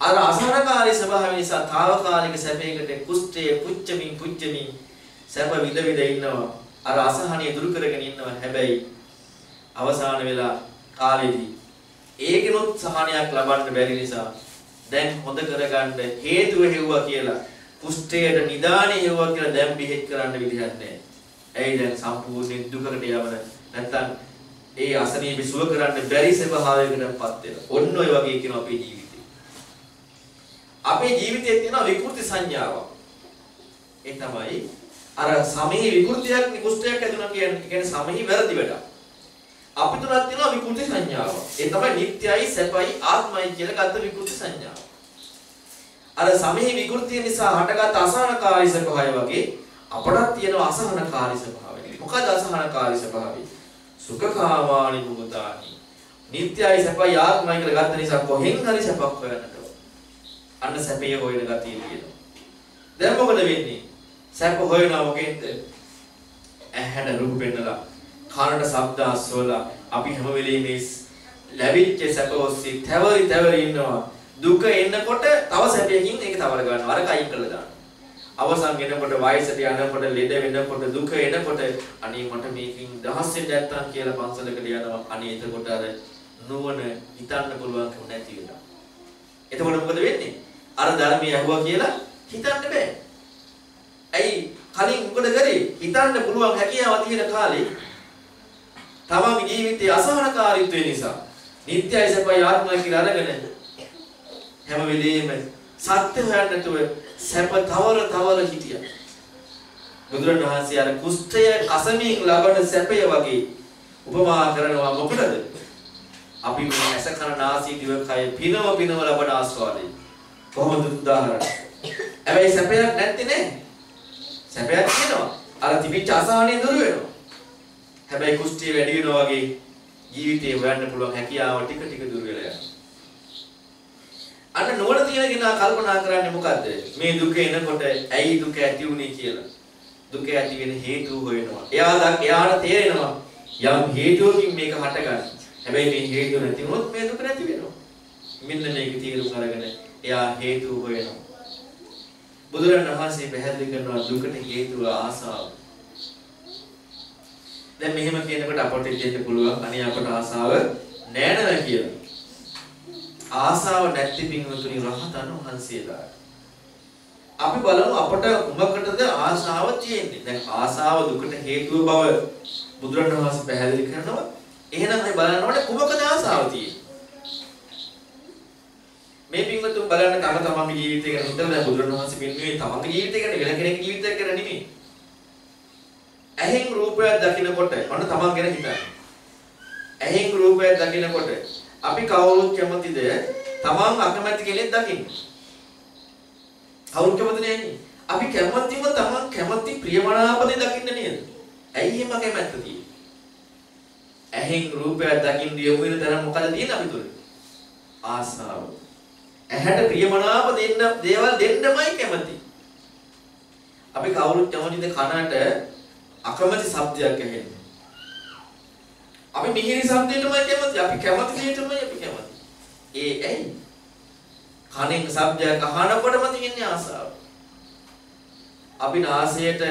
S1: අර අසහනකාරී ස්වභාවය නිසා తాවකාලික සැපයකට කුෂ්ඨයේ පුච්චමින් පුච්චමින් සැප විඳ විඳ ඉන්නවා. අර අසහනිය දුරු කරගෙන ඉන්නවා. හැබැයි අවසාන වෙලා කාලෙදී ඒකිනුත් සහනයක් ලබන්න බැරි නිසා දැන් හොඳ කරගන්න හේතුව හෙව්වා කියලා කුෂ්ඨයට නිදානේ හෙව්වා කියලා දැන් බෙහෙත් කරන්න විදිහක් නැහැ. ඇයි දැන් සම්පූර්ණයෙන් දුකකට යවන නැත්තම් ඒ අසනීප සුව කරන්න බැරි ස්වභාවයකටපත් වෙනවා. ඔන්න ඔය වගේ කියන අපේ ජීවිතේ. අපේ ජීවිතයේ තියෙන විකෘති සංඥාවක්. ඒ තමයි අර සමහි විකෘතියක් නිකුෂ්ඨයක් ඇතිවෙනවා කියන්නේ. ඒ කියන්නේ සමහි වැරදි වැඩක්. අපි තුනක් තියෙනවා විකෘති සංඥාව. ඒ තමයි නිට්ටයයි සැපයි ආත්මයි කියලා ගත්ත විකෘති සංඥාව. අර සමහි විකෘතිය නිසා හටගත් අසහනකාරී ස්වභාවය වගේ අපටත් තියෙන අසහනකාරී ස්වභාවය. මොකද අසහනකාරී ස්වභාවය? සුඛකාමානි මුගතානි. නිට්ටයයි සැපයි ආත්මයි කියලා ගත්ත නිසා කොහෙන් හරි සැපක් හොයන්නට අන්න සැපේ හොයන ගතිය තියෙනවා. දැන් මොකද වෙන්නේ? සැප හොයනවා මොකෙන්ද? ඇහැට රූප පෙන්නලා, කනට ශබ්ද අස්වලා අපි හැම වෙලෙම මේ ලැබිච්ච සැප ඔස්සේ තැවරි තැවරි ඉන්නවා. දුක එන්නකොට තව සැපයකින් ඒක තවර ගන්නවා. අර කයින් කරලා දානවා. අවසන් වෙනකොට වයසට යනකොට ලෙඩ වෙනකොට දුක එනකොට අනේ මට මේකෙන් දහස් වෙන්න නැත්තම් කියලා පන්සලකට යනවා. අනේ එතකොට අර නුවණ හිතන්න පුළුවන්කම නැති වෙනවා. එතකොට මොකද වෙන්නේ? අර ධර්මයේ ඇහුවා කියලා හිතන්න බෑ. ඇයි කලින් මොකද කරේ? හිතන්න පුළුවන් හැකියාව තියෙන කාලේ තමන්ගේ ජීවිතයේ අසහනකාරීත්වය නිසා නිත්‍යයි සපයි ආත්මයි කියලා අරගෙන හැම වෙලෙම සත්‍ය හොයන්නටව සැප තවර තවර හිටියා. බුදුරණවහන්සේ අර කුෂ්ඨය අසමින් ලබන සැපය වගේ උපමා කරනවා මොකටද? අපි මේ ඇස කන නාසය දිව කය පිනව පිනව ලබන ආස්වාදය. කොහොමද උදාහරණ? හැබැයි සැපයක් නැත්තේ නේ. සැපයක් තියෙනවා. අර තිබිච්ච අසහනය දුර වෙනවා. හැබැයි කුෂ්ඨිය වැඩි වෙනවා වගේ ජීවිතේ හොයන්න පුළුවන් හැකියාව ටික ටික දුර වෙලා යනවා. අන්න නුවණ තියෙන කෙනා කල්පනා කරන්නේ මොකද්ද? මේ දුක එනකොට ඇයි දුක ඇති වුනේ කියලා. දුක ඇති වෙන හේතු හොයනවා. එයා එයාට තේරෙනවා යම් හේතුවකින් මේක හටගන්නේ. හැබැයි මේ හේතුව නැති වුණොත් මේ දුක නැති වෙනවා. මෙන්න මේක තීරුම් අරගෙන එයා හේතු හොයනවා. බුදුරණන් වහන්සේ පැහැදිලි කරනවා දුකට හේතුව ආසාව. දැන් මෙහෙම කියනකොට අපට ඉතින් පුළුවන් අනේ අපට ආසාව නෑ නෑ කියලා. ආසාව නැති පින්වතුනි රහතන් වහන්සේලාට. අපි බලමු අපට කුමකටද ආසාව තියෙන්නේ. දැන් ආසාව දුකට හේතුව බව බුදුරණවහන්සේ පැහැදිලි කරනවා. එහෙනම් අපි බලන්න ඕනේ කුමකද ආසාව තියෙන්නේ. මේ පින්වතුන් බලන්න තම තමන්ගේ ජීවිතය ගැන හිතලා දැන් බුදුරණවහන්සේ පෙන්වන්නේ තමන්ගේ ජීවිතය ගැන වෙන කෙනෙක්ගේ ජීවිතයක් ගැන නෙමෙයි. ඇහෙන් රූපයක් දකිනකොට ඔන්න තමන් ගැන හිතන්න. ඇහෙන් රූපයක් දකිනකොට අපි කවුරුත් කැමතිද තමන් අකමැති කෙනෙක් දකින්න. කවුරුත් කැමති නෑනේ. අපි කැමතිම තමන් කැමති ප්‍රියමනාප දේ දකින්න නේද? ඇයි එහෙම කැමැත්ත තියෙන්නේ? ඇහෙන් රූපයක් දකින්න යොමු වෙන තරම් මොකද තියෙන්නේ අපි තුල? ආසාව. ඇහැට ප්‍රියමනාප දෙන්න දේවල් දෙන්නමයි කැමති. අපි කවුරුත් කැමතිද කනට අකමැති ශබ්දයක් ඇහෙන්න. අපි මිහිරි ශබ්දයටමයි කැමති. අපි කැමති දෙයටමයි අපි කැමති. ඒ ඇයි? කනෙන් ශබ්දයක් අහනකොටම තියෙන ආසාව. අපි නාසයට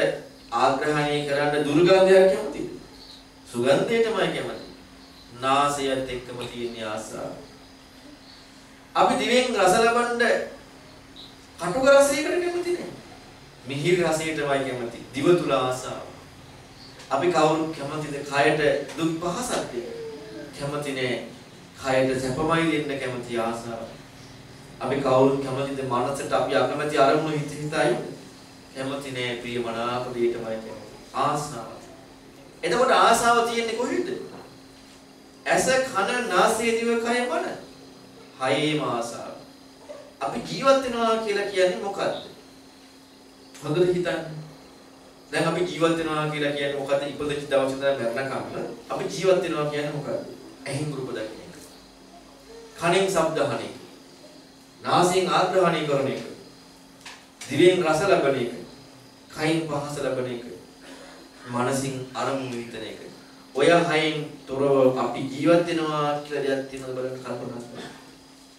S1: ආග්‍රහණය කරන්න දුර්ගන්ධයක් කැමතිද? සුගන්ධයටමයි කැමති. නාසයත් එක්කම තියෙන ආසාව. අපි දිවෙන් රස ලබන්න කටුක රසයකට කැමති නෑ. මිහිරි රසයටමයි කැමති. දිව තුල ආසාව. අපි කවුරුත් කැමතිද කයට දුක් පහසක් දෙන්න? කැමති නෑ. කයට සැපමයි දෙන්න කැමති ආසාව. අපි කවුරුත් කැමතිද මනසට අපි අකමැති අරමුණු හිත හිතයි කැමති නෑ ප්‍රිය මනාප දෙයකමයි කැමති. ආසාව. එතකොට ආසාව තියෙන්නේ කොහෙද? ඇස කන නාසය දිව කය මන. හයේම ආසාව. අපි ජීවත් වෙනවා කියලා කියන්නේ මොකද්ද? හොඳට හිතන්න. දැන් අපි ජීවත් වෙනවා කියලා කියන්නේ මොකද්ද? ඉපදෙච්ච දවසේ ඉඳලා මරණකම් අපි ජීවත් වෙනවා කියන්නේ මොකද්ද? ඇහින් රූප දකින්න එක. කනෙන් ශබ්ද අහන එක. නාසයෙන් ආග්‍රහණය කරන එක. දිවෙන් රස ලබන එක. කයින් පහස ලබන එක. මනසින් අරමුණු විතන එක. ඔය හයෙන් තොරව අපි ජීවත් වෙනවා කියලා දෙයක් තියෙනවද බලන්න කල්පනා කරන්න.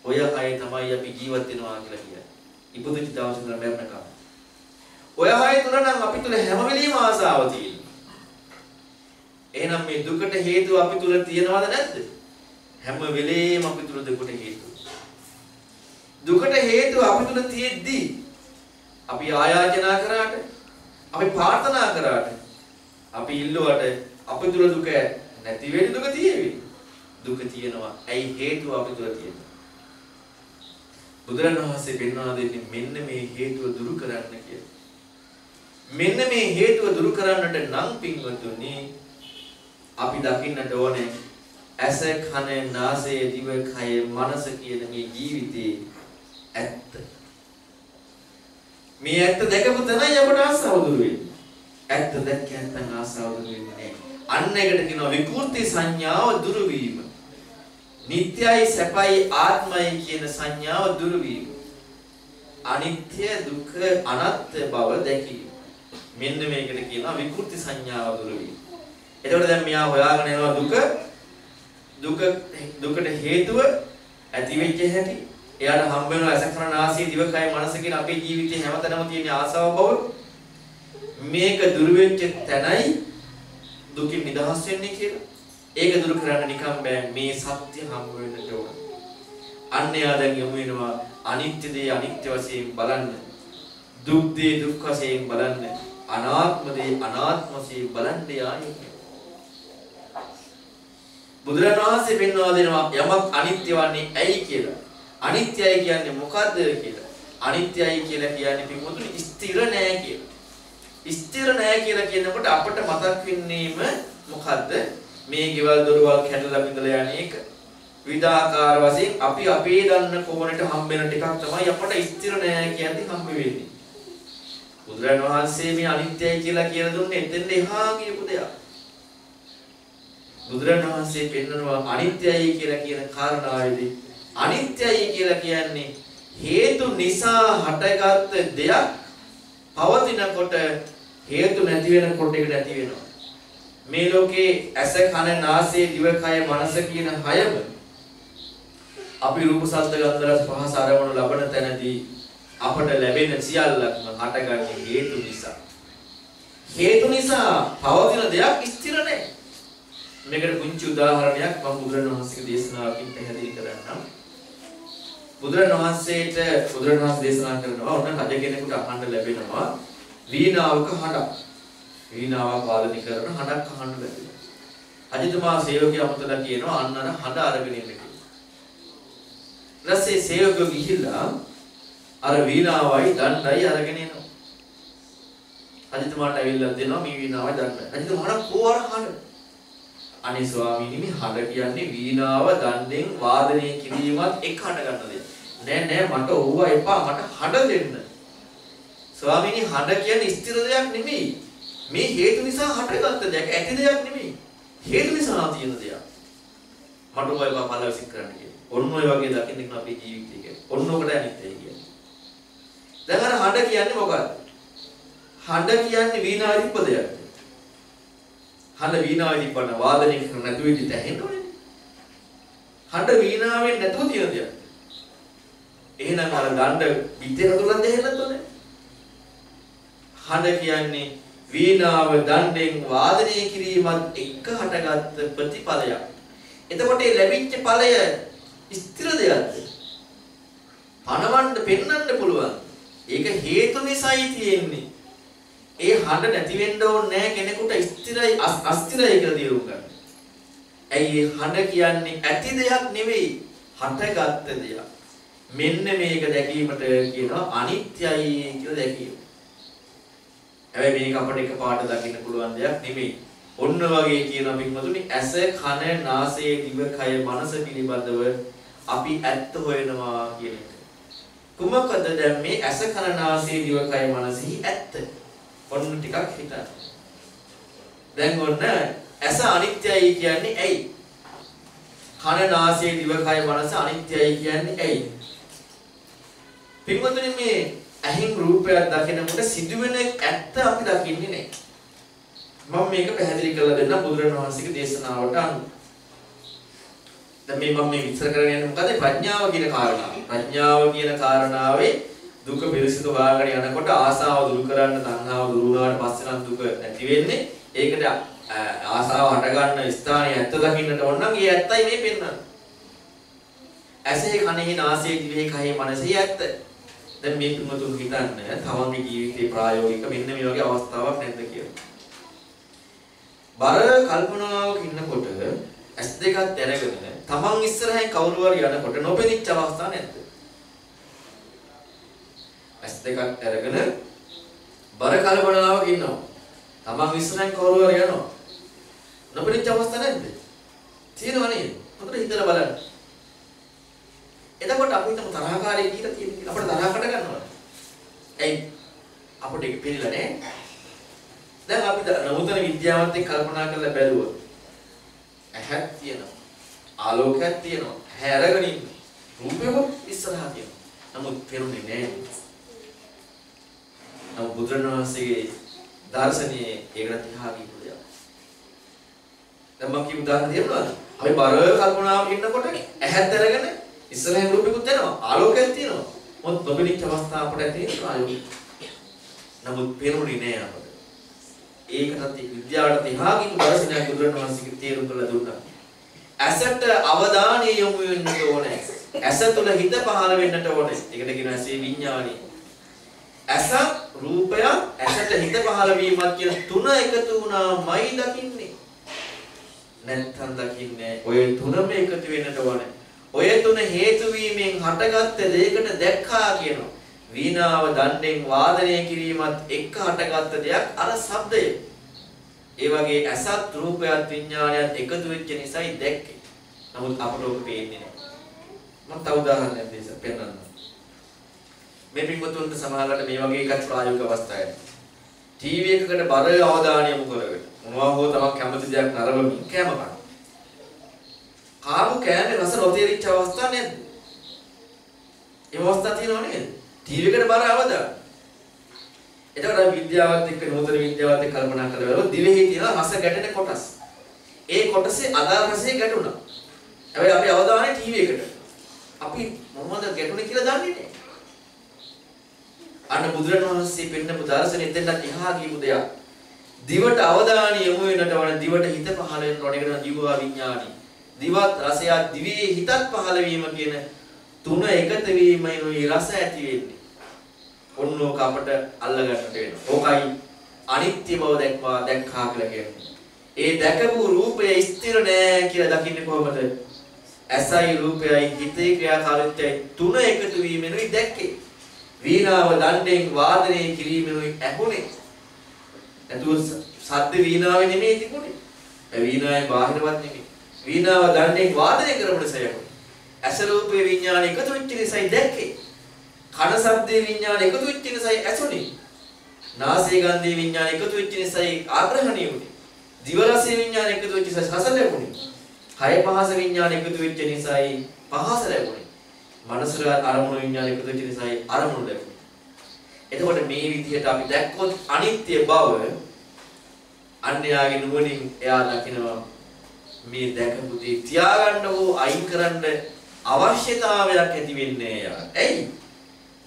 S1: ඔය හය තමයි අපි ජීවත් වෙනවා කියලා කියන්නේ. ඉපදුච්ච දවසේ ඉඳලා මරණකම්. ඔය හය තුන නම් අපි තුල හැම වෙලෙම ආසාව තියෙනවා. එහෙනම් මේ දුකට හේතුව අපි තුල තියෙනවද නැද්ද? හැම වෙලෙම අපි තුල දුකට හේතුව. දුකට හේතුව අපි තුල තියෙද්දි අපි ආයාචනා කරාට අපි ප්‍රාර්ථනා කරාට අපි ඉල්ලුවට අපි තුල දුක නැති වෙන්නේ දුක තියෙවි. දුක තියෙනවා. ඇයි හේතුව අපි තුල තියෙනවා. බුදුරණවහන්සේ පෙන්වා දෙන්නේ මෙන්න මේ හේතුව දුරු කරන්න කියලා. මෙන්න මේ හේතුව දුරු කරන්නට නම් පින්වතුනි අපි දකින්නට ඕනේ ඇස කන නාසය දිව කය මනස කියන මේ ජීවිතේ ඇත්ත. මේ ඇත්ත දැකපු තැනයි අපට ආසාව දුරු වෙන්නේ. ඇත්ත දැක්ක නැත්නම් ආසාව දුරු වෙන්නේ නැහැ. අන්න එකට කියනවා විකෘති සංඥාව දුරු වීම. නිට්ටයයි සැපයි ආත්මයි කියන සංඥාව දුරු වීම. අනිත්‍ය දුක්ඛ අනාත්ම බව දැකීම. මෙන්න මේකට කියනවා විකෘති සංඥාව දුරු වීම. එතකොට දැන් මෙයා හොයාගෙන යනවා දුක දුක දුකට හේතුව ඇති වෙච්ච හැටි එයාට හම්බ වෙන අසකරණ ආසී දිවකය මනස කියන අපේ ජීවිතේ හැමතැනම තියෙන ආසාව බව මේක දුරු වෙච්ච තැනයි දුකින් නිදහස් වෙන්නේ කියලා. ඒක දුරු කරන්න නිකම් බෑ මේ සත්‍ය හම්බ වෙන්නට ඕන. අන්න එයා දැන් යමු වෙනවා අනිත්‍ය දේ අනිත්‍ය වශයෙන් බලන්න. දුක් දේ දුක් වශයෙන් බලන්න. අනාත්ම දේ අනාත්ම වශයෙන් බලන්න යායි. බුදුරණවහන්සේ පෙන්වා දෙනවා යමක් අනිත්‍ය වන්නේ ඇයි කියලා. අනිත්‍යයි කියන්නේ මොකද්ද කියලා. අනිත්‍යයි කියලා කියන්නේ පිටුතුනි ස්ථිර නෑ කියලා. ස්ථිර නෑ කියලා කියනකොට අපට මතක් වෙන්නේම මොකද්ද? මේ ගෙවල් දොරවල් කැඩලා බිඳලා යන එක. විවිධාකාර වශයෙන් අපි අපේ දන්න කොමනට හම්බෙන ටිකක් තමයි අපට ස්ථිර නෑ කියන්නේ හම්බ වෙන්නේ. බුදුරජාණන් වහන්සේ මේ අනිත්‍යයි කියලා කියලා දුන්නේ එතෙන්ද එහා කියපු දෙයක්. බුදුරජාණන් වහන්සේ පෙන්වනවා අනිත්‍යයි කියලා කියන කාරණාවේදී අනිත්‍යයි කියලා කියන්නේ හේතු නිසා හටගත් දෙයක් පවතිනකොට හේතු නැති වෙනකොට ඒක නැති වෙනවා. මේ ලෝකේ ඇස කන නාසය දිවකය මනස කියන හයම අපි රූප ශබ්ද ගන්ධ රස පහස ආරවණු ලබන තැනදී අපට ලැබෙන සියල්ලක්ම හටගන්නේ හේතු නිසා. හේතු නිසා පවතින දෙයක් ස්ථිර නැහැ. මේකට පුංචි උදාහරණයක් මම බුදුරණවහන්සේගේ දේශනාවකින් පැහැදිලි කරන්නම්. බුදුරණවහන්සේට බුදුරණවහන්සේ දේශනා කරනවා ඔන්න රජ කෙනෙකුට අහන්න ලැබෙනවා වීණාවක හඬක්. වීණාවක් වාදනය කරන හඬක් අහන්න ලැබෙනවා. රජතුමා සේවකයා අමතලා කියනවා අන්න අර හඬ අරගෙන ඉන්න කියලා. ඊටසේ සේවකයෝ ගිහිල්ලා අර වීණාවයි දණ්ඩයි අරගෙන එනවා. රජතුමාට ඇවිල්ලා දෙනවා මේ වීණාවයි දණ්ඩයි. රජතුමාට කෝවර හඬ අනේ ස්වාමීනි මේ හඬ කියන්නේ වීණාව දණ්ඩෙන් වාදනය කිරීමත් එක්ක හඬ ගන්න දෙයක්. නෑ නෑ මට ඕව එපා මට හඬ දෙන්න. ස්වාමීනි හඬ කියන්නේ ස්ථිර දෙයක් නෙමෙයි. මේ හේතු නිසා හටගත්ත දෙයක් ඇති දෙයක් නෙමෙයි. හේතු නිසා තියෙන දෙයක්. මට ඕව එපා මල විසික් කරන්න කියලා. ඔන්න ඔය වගේ දකින්න කියන අපේ ජීවිතය කියන්නේ. ඔන්න ඔකට අනිත්‍යයි කියන්නේ. දැන් අර හඬ කියන්නේ මොකක්ද? හඬ කියන්නේ වීණාවේ තිබ්බ දෙයක්. හඬ වීණාවේ තිබ්බන වාදනය කරන්න නැතුව ඉඳි ඇහෙන්න ඕනේ. හඬ වීණාවෙන් නැතුව තියෙන දෙයක්. එහෙනම් අර දණ්ඩ පිටේ රතුලන් දෙහෙන්නත් ඕනේ. හඬ කියන්නේ වීණාව දණ්ඩෙන් වාදනය කිරීමත් එක්ක හටගත් ප්‍රතිඵලයක්. එතකොට මේ ලැබිච්ච ඵලය ස්ථිර දෙයක්ද? පණවන්න පෙන්වන්න පුළුවන්. ඒක හේතු නිසායි තියෙන්නේ. ඒ හඬ නැති වෙන්න ඕනේ නැහැ කෙනෙකුට ස්ථිරයි අස්ථිරයි කියලා තේරුම් ගන්න. ඇයි හඬ කියන්නේ ඇති දෙයක් නෙවෙයි හටගත්ත දෙයක්. මෙන්න මේක දැකීමට කියනවා අනිත්‍යයි කියලා දැකීම. හැබැයි මේක අපිට එකපාරට දකින්න පුළුවන් දෙයක් නෙමෙයි. ඔන්න වගේ කියන පින්වතුනි ඇස කන නාසය දිව කය මනස පිළිබඳව අපි ඇත්ත හොයනවා කියන එක. කුමකද දැන් මේ ඇස කන නාසය දිව කය මනසෙහි ඇත්ත? ඔන්න ටිකක් හිතන්න. දැන් ඔන්න ඇස අනිත්‍යයි කියන්නේ ඇයි? කන නාසය දිව කය මනස අනිත්‍යයි කියන්නේ ඇයි? පින්වතුනි මේ ඇහින් රූපයක් දකිනකොට සිදුවෙන ඇත්ත අපි දකින්නේ නැහැ. මම මේක පැහැදිලි කරලා දෙන්න බුදුරණවහන්සේගේ දේශනාවට අනුව. දැන් මේ මම මේ විස්තර කරගෙන යන්නේ මොකද ප්‍රඥාව කියන කාරණාව. ප්‍රඥාව කියන කාරණාවේ දුක පිරිසිදු හොයාගෙන යනකොට ආසාව දුරු කරන්න තණ්හාව දුරු වුණාට පස්සේ නම් දුක නැති වෙන්නේ. ඒකට ආසාව හට ගන්න ස්ථානයේ ඇත්ත දකින්නට ඕන නම් ඒ ඇත්තයි මේ පෙන්වන්නේ. ඇසේ කනෙහි නාසයේ දිවේ කයෙහි මනසේ ඇත්ත. දැන් මේ තුමුතුන් හිතන්න තමන්ගේ ජීවිතේ ප්‍රායෝගික මෙන්න මේ වගේ අවස්ථාවක් නැද්ද කියලා. බර කල්පනාවක ඉන්නකොට ඇස් දෙකක් දැරගෙන තමන් ඉස්සරහින් කවුරු හරි යනකොට නොපෙනිච්ච අවස්ථා නැද්ද? දෙකක් අරගෙන බර කලබලනාවක් ඉන්නවා. තමන් ඉස්සරහින් කවුරු හරි යනවා. නොපෙනිච්ච අවස්ථා නැද්ද? තියෙනවා නේද? හොඳට හිතලා බලන්න. එතකොට අපි හිතමු තරහකාරී කියලා තියෙන කියලා අපිට තරහකට ගන්නවා. ඇයි? අපිට ඒක පිළිලා නෑ. දැන් අපි නූතන විද්‍යාවත් එක්ක කල්පනා කරලා බැලුවොත් ඇහක් තියෙනවා. ආලෝකයක් තියෙනවා. ඇහැ අරගෙන ඉන්න. රූපෙම ඉස්සරහා තියෙනවා. නමුත් පෙරුනේ නෑ. නමුත් බුදුරණවහන්සේගේ දර්ශනයේ ඒකට තියා කියපු දෙයක්. දැන් මම කියපු උදාහරණ දෙන්නවා. අපි බර කල්පනාවක ඉන්නකොට ඇහත් අරගෙන ඉස්සරහින් රූපෙකුත් එනවා. ආලෝකයක් තියෙනවා. මොකද නොබෙලිච්ච අවස්ථාව අපට ඇති වෙනවා ආයෝගය. නමුත් පෙරුනේ නෑ අපට. ඒකටත් විද්‍යාවට තියා කියපු දර්ශනයක් බුදුරණවහන්සේගේ තේරුම් කරලා දුන්නා. ඇසට අවධානය යොමු වෙන්න ඕනේ. ඇස තුළ හිත පහළ වෙන්නට ඕනේ. ඒකට කියනවා ඇසේ විඥානි. ඇස රූපය ඇසට හිත පහළ වීමත් කියන තුන එකතු වුණාමයි දකින්නේ. නැත්තම් දකින්නේ ඔය තුනම එකතු වෙන්නට ඕනේ. ඔය තුන හේතු වීමෙන් හටගත්ත දෙයකට දැක්කා කියනවා. වීණාව දණ්ඩෙන් වාදනය කිරීමත් එක්ක හටගත්ත දෙයක් අර ශබ්දය. ඒ වගේ ඇසත් රූපයත් විඥානයත් එකතු වෙච්ච නිසායි දැක්කේ. නමුත් අපට ඔක පේන්නේ නැහැ. මම තව උදාහරණයක් දෙන්න පෙන්නන්න. මේ පින්වතුන්ට සමහරවිට මේ වගේ එකක් ප්‍රායෝගික අවස්ථාවක්. ටීවී එකකට බර අවධානය යොමු කරගෙන මොනවා හෝ තමක් කැමති දෙයක් නරඹමින් කැම කන. කාමු කෑමේ රස නොතේරිච්ච අවස්ථා නේද? ඒ අවස්ථා තියෙනව නේද? ටීවී එකට බර අවධානය. එතකොට අපි විද්‍යාවත් එක්ක නූතන විද්‍යාවත් එක්ක කල්පනා කරලා බලුවොත් දිවෙහි තියෙන රස ගැටෙන කොටස්. ඒ කොටසේ අදාළ රසය ගැටුණා. හැබැයි අපි අවධානය ටීවී එකට. අපි මොනවද ගැටුනේ කියලා දන්නේ නැහැ. අන්න බුදුරණවහන්සේ පෙන්නපු දර්ශනෙ දෙන්නත් එහා කියපු දෙයක්. දිවට අවධානය යොමු වෙනට වන දිවට හිත පහළ වෙන රොණේකට දිවවා විඥානි. දිවත් රසයත් දිවේ හිතත් පහළ වීම කියන තුන එකතු වීමයි රස ඇති වෙන්නේ. ඔන්න ඕක අපට අල්ලගන්නට වෙනවා. ඕකයි අනිත්‍ය බව දැක්වා දැක්කා කියලා කියන්නේ. ඒ දැකපු රූපය ස්ථිර නෑ කියලා දකින්නේ කොහොමද? ඇසයි රූපයයි හිතේ ක්‍රියාකාරීත්වයයි තුන එකතු වීමෙනුයි දැක්කේ. වීණාව දණ්ඩෙන් වාදනය කිරීමෙනුයි ඇහුනේ. නැතුව සද්ද වීණාවේ නෙමෙයි තිබුණේ. ඒ වීණාවේ බාහිරවත් නෙමෙයි. වීණාව දණ්ඩෙන් වාදනය කරමුද සයහුනේ. ඇස රූපේ විඥාන එකතු වෙච්ච නිසායි දැක්කේ. කන ශබ්දේ විඥාන එකතු වෙච්ච නිසායි ඇසුනේ. නාසය ගන්ධේ විඥාන එකතු වෙච්ච නිසායි ආග්‍රහණය වුනේ. දිව රසයේ විඥාන එකතු වෙච්ච නිසා රස ලැබුණේ. කය පහස විඥාන එකතු වෙච්ච නිසායි පහස ලැබුණේ. මනසට අරමුණු විඥාන එකතු වෙච්ච නිසායි අරමුණු ලැබුණේ. එතකොට මේ විදිහට අපි දැක්කොත් අනිත්‍ය බව අන්‍යයාගේ නුවණින් එයා දකිනවා මේ දැකපු දේ තියාගන්න හෝ අයින් කරන්න අවශ්‍යතාවයක් ඇති වෙන්නේ එයා. ඇයි?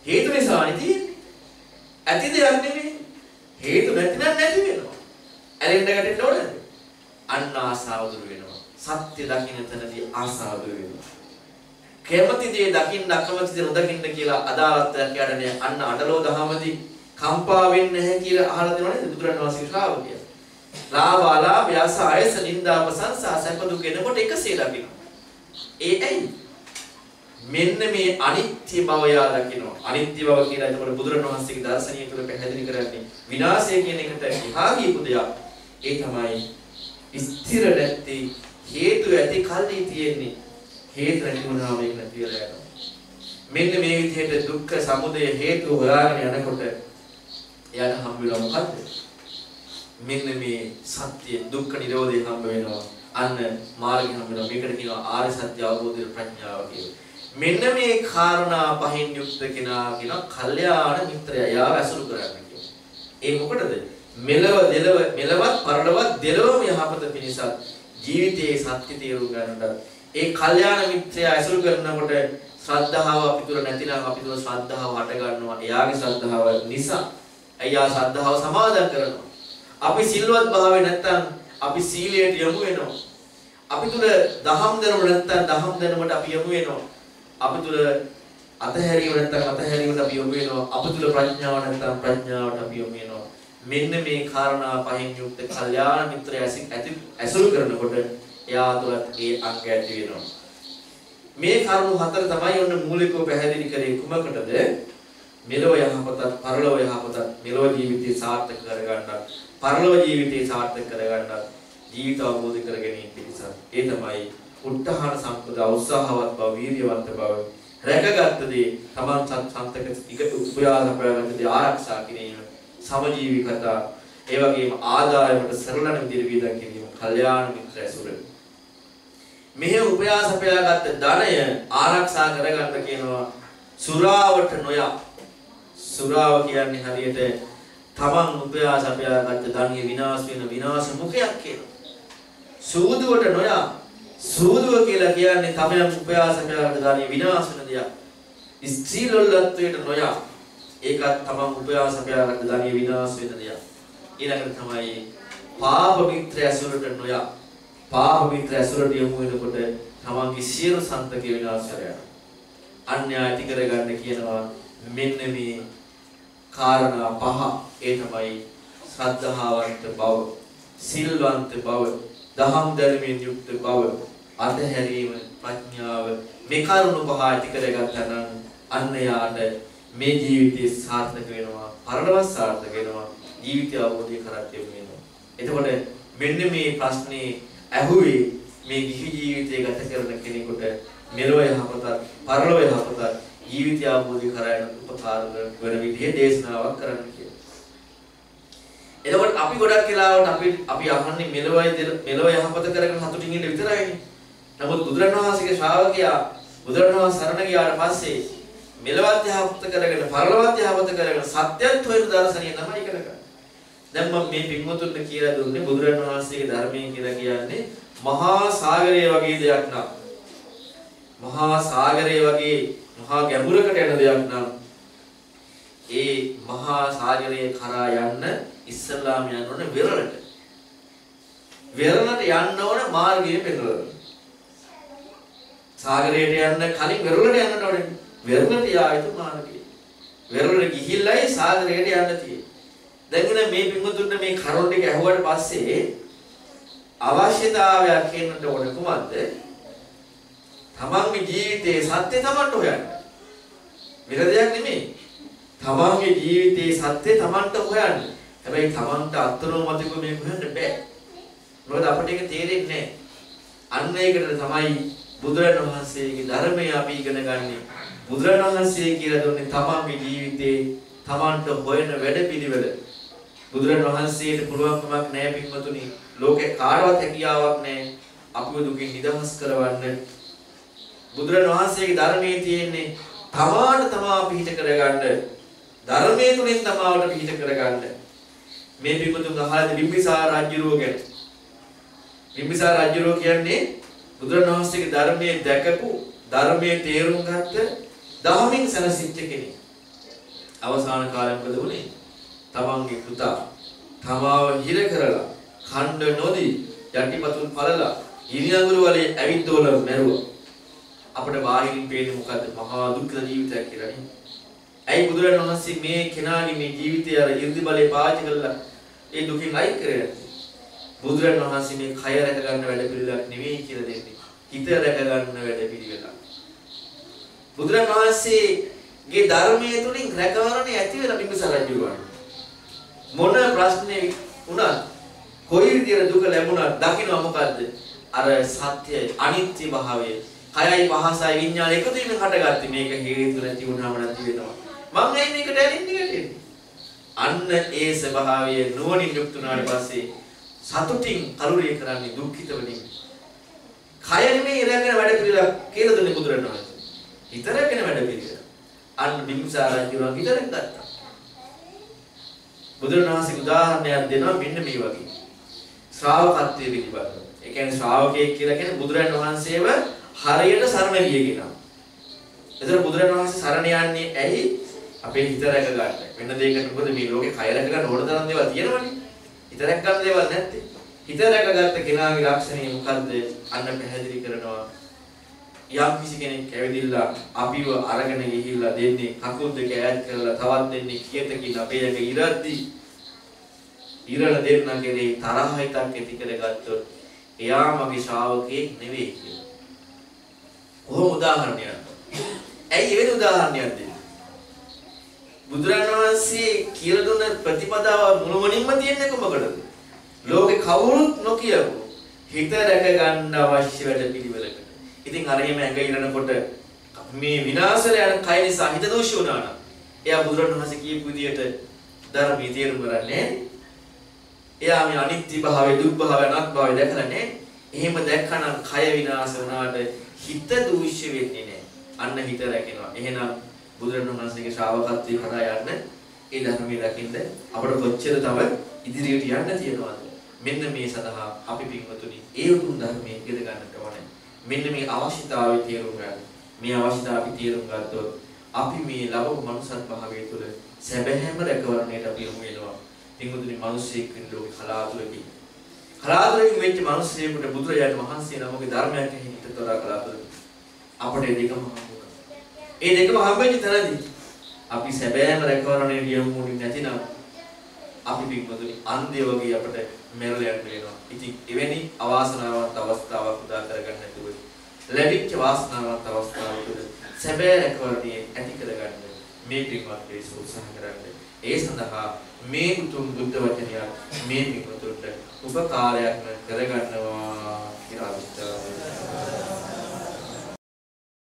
S1: හේතු නිසානේ තියෙන්නේ. ඇති දෙයක් නෙමෙයි. හේතු නැතිනම් නැති වෙනවා. ඇලෙන්න ගැටෙන්න ඕනද? අන්න ආසාව දුර වෙනවා. සත්‍ය දකින්න තැනදී ආසාව දුර වෙනවා. කැමති දේ දකින්න අකමැති දේ නොදකින්න කියලා අදාළත්වයක් යන්නේ අන්න අඩලෝ දහමදී කම්පා වෙන්නේ නැහැ කියලා අහලා දෙනවනේ බුදුරණවහන්සේ ශ්‍රාවකයා. ලාභ අලාභ යස ආයස නිന്ദා ප්‍රශංසා සැප දුක එනකොට එකසේ දකින්න. ඒ ඇයි? මෙන්න මේ අනිත්‍ය බව යා දකිනවා. අනිත්‍ය බව කියලා එතකොට බුදුරණවහන්සේගේ දර්ශනීය තුළ පැහැදිලි කරන්නේ විනාශය කියන එකට එහා ගියපු දෙයක්. ඒ තමයි ස්ථිර නැති හේතු ඇති කල්ලි තියෙන්නේ. හේතු නැති වුණාම ඒක නැති වෙලා යනවා. මෙන්න මේ විදිහට දුක්ඛ සමුදය හේතු හොයාගෙන යනකොට එයාට හම් වෙනවා මොකද්ද? මෙන්න මේ සත්‍ය දුක්ඛ නිරෝධය හම්බ වෙනවා. අන්න මාර්ගය හම්බ වෙනවා. මේකට කියනවා ආර්ය සත්‍ය අවබෝධය ප්‍රඥාව කියලා. මෙන්න මේ කාරණා පහෙන් යුක්ත කෙනා කියන කල්යාණ මිත්‍රයා යාව ඇසුරු කරන්න කියනවා. ඒ මොකටද? මෙලව දෙලව මෙලවත් පරලවත් දෙලවම යහපත පිණිසත් ජීවිතයේ සත්‍ය තේරුම් ගන්නට ඒ කල්යාණ මිත්‍රයා ඇසුරු කරනකොට ශ්‍රද්ධාව අපි තුල නැතිනම් අපි තුල ශ්‍රද්ධාව හට ගන්නවා. එයාගේ ශ්‍රද්ධාව නිසා එයා ශ්‍රද්ධාව සමාදන් කරනවා. අපි සිල්වත් භාවයේ නැත්තම් අපි සීලයට යොමු වෙනවා. අපි තුල දහම් දැනුම නැත්තම් දහම් දැනුමට අපි යොමු වෙනවා. අපි තුල අතහැරීම නැත්නම් අතහැරීමට අපි යොමු වෙනවා. අප තුල ප්‍රඥාව නැත්නම් ප්‍රඥාවට අපි යොමු වෙනවා. මෙන්න මේ කාරණා පහෙන් යුක්ත කල්යාණ මිත්‍රය ඇසුරු කරනකොට එයා තුලත් ඒ අංග ඇති වෙනවා. මේ කරුණු හතර තමයි ඔන්න මූලිකව පැහැදිලි කරේ කුමකටද? මෙලොව යහපතත් පරලොව යහපතත් මෙලොව ජීවිතේ සාර්ථක කරගන්නත් පරලොව ජීවිතේ සාර්ථක කරගන්නත් ජීවිත අවබෝධ කර ගැනීම පිණිස ඒ තමයි උත්හාන සම්පදා උත්සාහවත් බව වීර්යවන්ත බව රැකගත්ත දේ තමන් සන්තක ඉක උපයාසපයගත්ත දේ ආරක්ෂා කිරීම සමජීවිකතා ඒ වගේම ආදායමට සරලන විදිහට වියදම් කිරීම කල්යාණ මිත්‍ර ඇසුර මෙහි උපයාසපයාගත්ත ධනය ආරක්ෂා කරගන්න කියනවා සුරාවට නොයා. සුරාව කියන්නේ හරියට තමන් උපයාසපයාගත්ත ධනිය විනාශ වෙන විනාශ මුඛයක් කියලා. සූදුවට නොයා. සූදුව කියලා කියන්නේ තමයන් උපයාසකයාට ධානිය විනාශ වෙන දෙයක්. ස්ත්‍රීලොල්ලත්වයට නොයා ඒකත් තමන් උපයාසකයාට ධානිය විනාශ වෙන දෙයක්. ඊළඟට තමයි පාප මිත්‍ර ඇසුරට නොයා පාප මිත්‍ර ඇසුරට යමු වෙනකොට තමන්ගේ සියලු සන්තක විනාශ කරනවා. අන්‍යාය ඇති කරගන්න කියනවා මෙන්න මේ කාරණා පහ ඒ තමයි ශ්‍රද්ධාවන්ත බව සිල්වන්ත බව දහම් ධර්මයෙන් යුක්ත බව අතහැරීම ප්‍රඥාව මේ කරුණු පහ ඇති කරගත්තා නම් අන්න යාට මේ ජීවිතේ සාර්ථක වෙනවා පරලොව සාර්ථක වෙනවා ජීවිතය අවබෝධය කරත් වෙනවා එතකොට මෙන්න මේ ප්‍රශ්නේ ඇහුවේ මේ ගිහි ජීවිතය ගත කරන කෙනෙකුට මෙලොව යහපතත් පරලොව යහපතත් ජීවිතය අවබෝධය කරගෙන උපකාර වෙන විදිහේ දේශනාවක් කරන්න කියලා. එතකොට අපි ගොඩක් වෙලාවට අපි අපි අහන්නේ මෙලොවයි මෙලොව යහපත කරගෙන සතුටින් ඉන්න විතරයිනේ. නමුත් බුදුරණවහන්සේගේ ශ්‍රාවකයා බුදුරණවහන්සේ සරණ ගියාට පස්සේ මෙලවත් යහපත කරගෙන පරලොවත් යහපත කරගෙන සත්‍යත් හොයන දර්ශනය තමයි කරගන්නේ. දැන් මම මේ පින්වතුන්ට කියලා දුන්නේ බුදුරණවහන්සේගේ ධර්මයෙන් කියලා කියන්නේ මහා සාගරය වගේ දෙයක් නම් මහා සාගරය වගේ මහා ගැඹුරකට යන දෙයක් නම් ඒ මහා සාගරයේ කරා යන්න ඉස්සල්ලාම යන්න ඕනේ වෙරළට. වෙරළට යන්න ඕනේ මාර්ගය පෙරළන. සාගරයට යන්න කලින් වෙරළට යන්නට ඕනේ. වෙරළට යා යුතු මාර්ගය. වෙරළට ගිහිල්ලයි සාගරයට යන්න තියෙන්නේ. දැන් මේ පින්වතුන්ට මේ කරුණ ටික ඇහුවට පස්සේ අවශ්‍යතාවයක් කියන්නට ඕනේ කුමක්ද? තමන්ගේ ජීවිතයේ සත්‍ය තමන්ට හොයන්න. වෙන දෙයක් නෙමෙයි. තමන්ගේ ජීවිතයේ සත්‍ය තමන්ට හොයන්න. හැබැයි තමන්ට අත්නෝමතිකව මේක හොයන්න බෑ. මොකද අපිට ඒක තේරෙන්නේ නැහැ. අන්න ඒකට තමයි බුදුරජාණන් වහන්සේගේ ධර්මය අපි ඉගෙන ගන්නේ. බුදුරජාණන් වහන්සේ කියලා දුන්නේ තමන්ගේ ජීවිතේ තමන්ට හොයන වැඩපිළිවෙල. බුදුරජාණන් වහන්සේට පුළුවන්කමක් නැහැ පින්වතුනි. ලෝකේ කාටවත් හැකියාවක් නැහැ අපිව දුකින් නිදහස් කරවන්න. බුදුරජාණන් වහන්සේගේ ධර්මයේ තියෙන්නේ තමාට තමා පිහිට කරගන්න. ධර්මයේ තුලින් තමාවට පිහිට කරගන්න. මේ පින්වතුන් අහලා බිම්බිසාර රජුරෝ ගැන. බිම්බිසාර රජුරෝ කියන්නේ බුදුරණවහන්සේගේ ධර්මයේ දැකපු ධර්මයේ තේරුම් ගත්ත දහමින් සැනසෙච්ච කෙනෙක්. අවසාන කාලේ මොකද වුනේ? තමන්ගේ පුතා තමාව හිර කරලා ඛණ්ඩ නොදී යටිපතුල් පළලා ඉරියඟුරු වලේ ඇවිද්දෝල මැරුවා. අපිට බාහිරින් පේන්නේ මොකද්ද? මහා දුක්ඛ ජීවිතයක් කියලා නේ. ඇයි බුදුරණවහන්සේ මේ කෙනාගේ මේ ජීවිතය අර 이르දි බලේ පාවිච්චි කරලා ඒ දුකින් අයින් කරේ? බුදුරන් වහන්සේ මේ කය රැක ගන්න වැඩ පිළිවෙලක් නෙවෙයි කියලා දෙන්නේ. හිත රැක ගන්න වැඩ පිළිවෙලක්. බුදුරන් වහන්සේගේ ධර්මයේ තුලින් රැකවරණේ ඇති වෙන බිම්බිසාර රජුගණ. මොන ප්‍රශ්නේ වුණත් කොයි විදියට දුක ලැබුණත් දකින්න මොකද්ද? අර සත්‍ය අනිත්‍ය භාවය කයයි පහසයි විඥාන එකතු වීම හටගත්තේ මේක හේතු නැති වුණාම නැති වෙනවා. මම ඇයි මේකට ඇලින්නේ අන්න ඒ ස්වභාවය නුවණින් යුක්ත වුණාට පස්සේ සතුටින් කලුරිය කරන්නේ දුක්ඛිත වලින්. කය නෙමෙයි ඉරගෙන වැඩ පිළිලා කියලා දුන්නේ බුදුරණවහන්සේ. හිත රැගෙන වැඩ පිළිලා. අන්න බිම්සාර රජුණන් හිත රැගත්තා. බුදුරණවහන්සේ උදාහරණයක් දෙනවා මෙන්න මේ වගේ. ශ්‍රාවකත්වයේ පිළිබඳව. ඒ කියන්නේ ශ්‍රාවකයෙක් කියලා කියන්නේ බුදුරන් වහන්සේව හරියට සරණ ගිය කෙනා. එතන බුදුරන් වහන්සේ සරණ යන්නේ ඇයි? අපේ හිත රැක ගන්න. වෙන දෙයකට මොකද මේ ලෝකේ කය රැක ගන්න ඕන තරම් දේවල් තියෙනවනේ. හිත රැක ගන්න දේවල් නැත්තේ. හිත රැකගත්ත කෙනාගේ ලක්ෂණය මොකද්ද? අන්න පැහැදිලි කරනවා. යම් කිසි කෙනෙක් ඇවිදිලා අපිව අරගෙන ගිහිල්ලා දෙන්නේ කකුල් දෙක ඈත් කරලා තවත් දෙන්නේ කියතකින් අපේ එක ඉරද්දි ඉරල දෙන්න කෙරේ තරහ හිතක් ඇති කරගත්තොත් එයා මගේ ශ්‍රාවකයෙක් නෙවෙයි කියලා. කොහොම උදාහරණයක්? ඇයි එවැනි උදාහරණයක් දෙන්නේ? බුදුරණන් වහන්සේ කියලා දුන්න ප්‍රතිපදාව මුළුමනින්ම තියෙන්නේ කොමකටද? ලෝකේ කවුරුත් නොකියපු හිත රැක ගන්න අවශ්‍ය වැඩ පිළිවෙලකට. ඉතින් අර එහෙම ඇඟ ඉරනකොට මේ විනාශල යන කය නිසා හිත දෝෂ වුණා නම් එයා බුදුරණන් වහන්සේ කියපු විදිහට ධර්මයේ තේරුම් ගන්නෑ. එයා මේ අනිත්‍ය භාවය, දුක් භාවය, අනාත්ම භාවය දැකලා නෑ. එහෙම දැක්කනම් කය විනාශ වුණාට හිත දූෂ්‍ය වෙන්නේ නෑ. අන්න හිත රැකෙනවා. එහෙනම් බුදුරණවහන්සේගේ ශ්‍රාවකත්වයේ කරා යන්න ඒ ධර්මයේ රැකින්න අපට කොච්චර තව ඉදිරියට යන්න තියෙනවද? මෙන්න මේ සඳහා අපි පින්වතුනි ඒ උතුම් ධර්මයේ ඉගෙන ගන්නට ඕනේ. මෙන්න මේ අවශ්‍යතාවය තේරුම් ගන්න. මේ අවශ්‍යතාව අපි තේරුම් ගත්තොත් අපි මේ ලබපු මනුසත් භාවය තුළ සැබෑම රැකවරණයට අපි යොමු වෙනවා. පින්වතුනි මිනිස්සෙක් වෙන ලෝක කලාතුරකින් කලාතුරකින් වෙච්ච මිනිස්සෙකුට බුදුරජාණන් වහන්සේ නමගේ ධර්මයක් හිතට තොරා කලාතුරකින් අපට ඒ දෙකම හම්බුණා. ඒ දෙකම හම්බෙච්ච තැනදී අපි සැබෑම රැකවරණයට යොමු වුනේ නැතිනම් අපි පින්වතුනි අන්ධය වගේ අපට මෙරළ යන්න වෙනවා. ඉතින් එවැනි අවාසනාවන්ත අවස්ථාවක් උදා කරගන්න නැතුව ලැබිච්ච වාසනාවන්ත අවස්ථාවක සැබෑ රැකවරණය ඇති කරගන්න මේ පින්වත් පිරිස උත්සාහ කරන්න. ඒ සඳහා මේ උතුම් බුද්ධ වචනය මේ පින්වතුන්ට උපකාරයක් කරගන්නවා කියලා අවිස්තාවයි.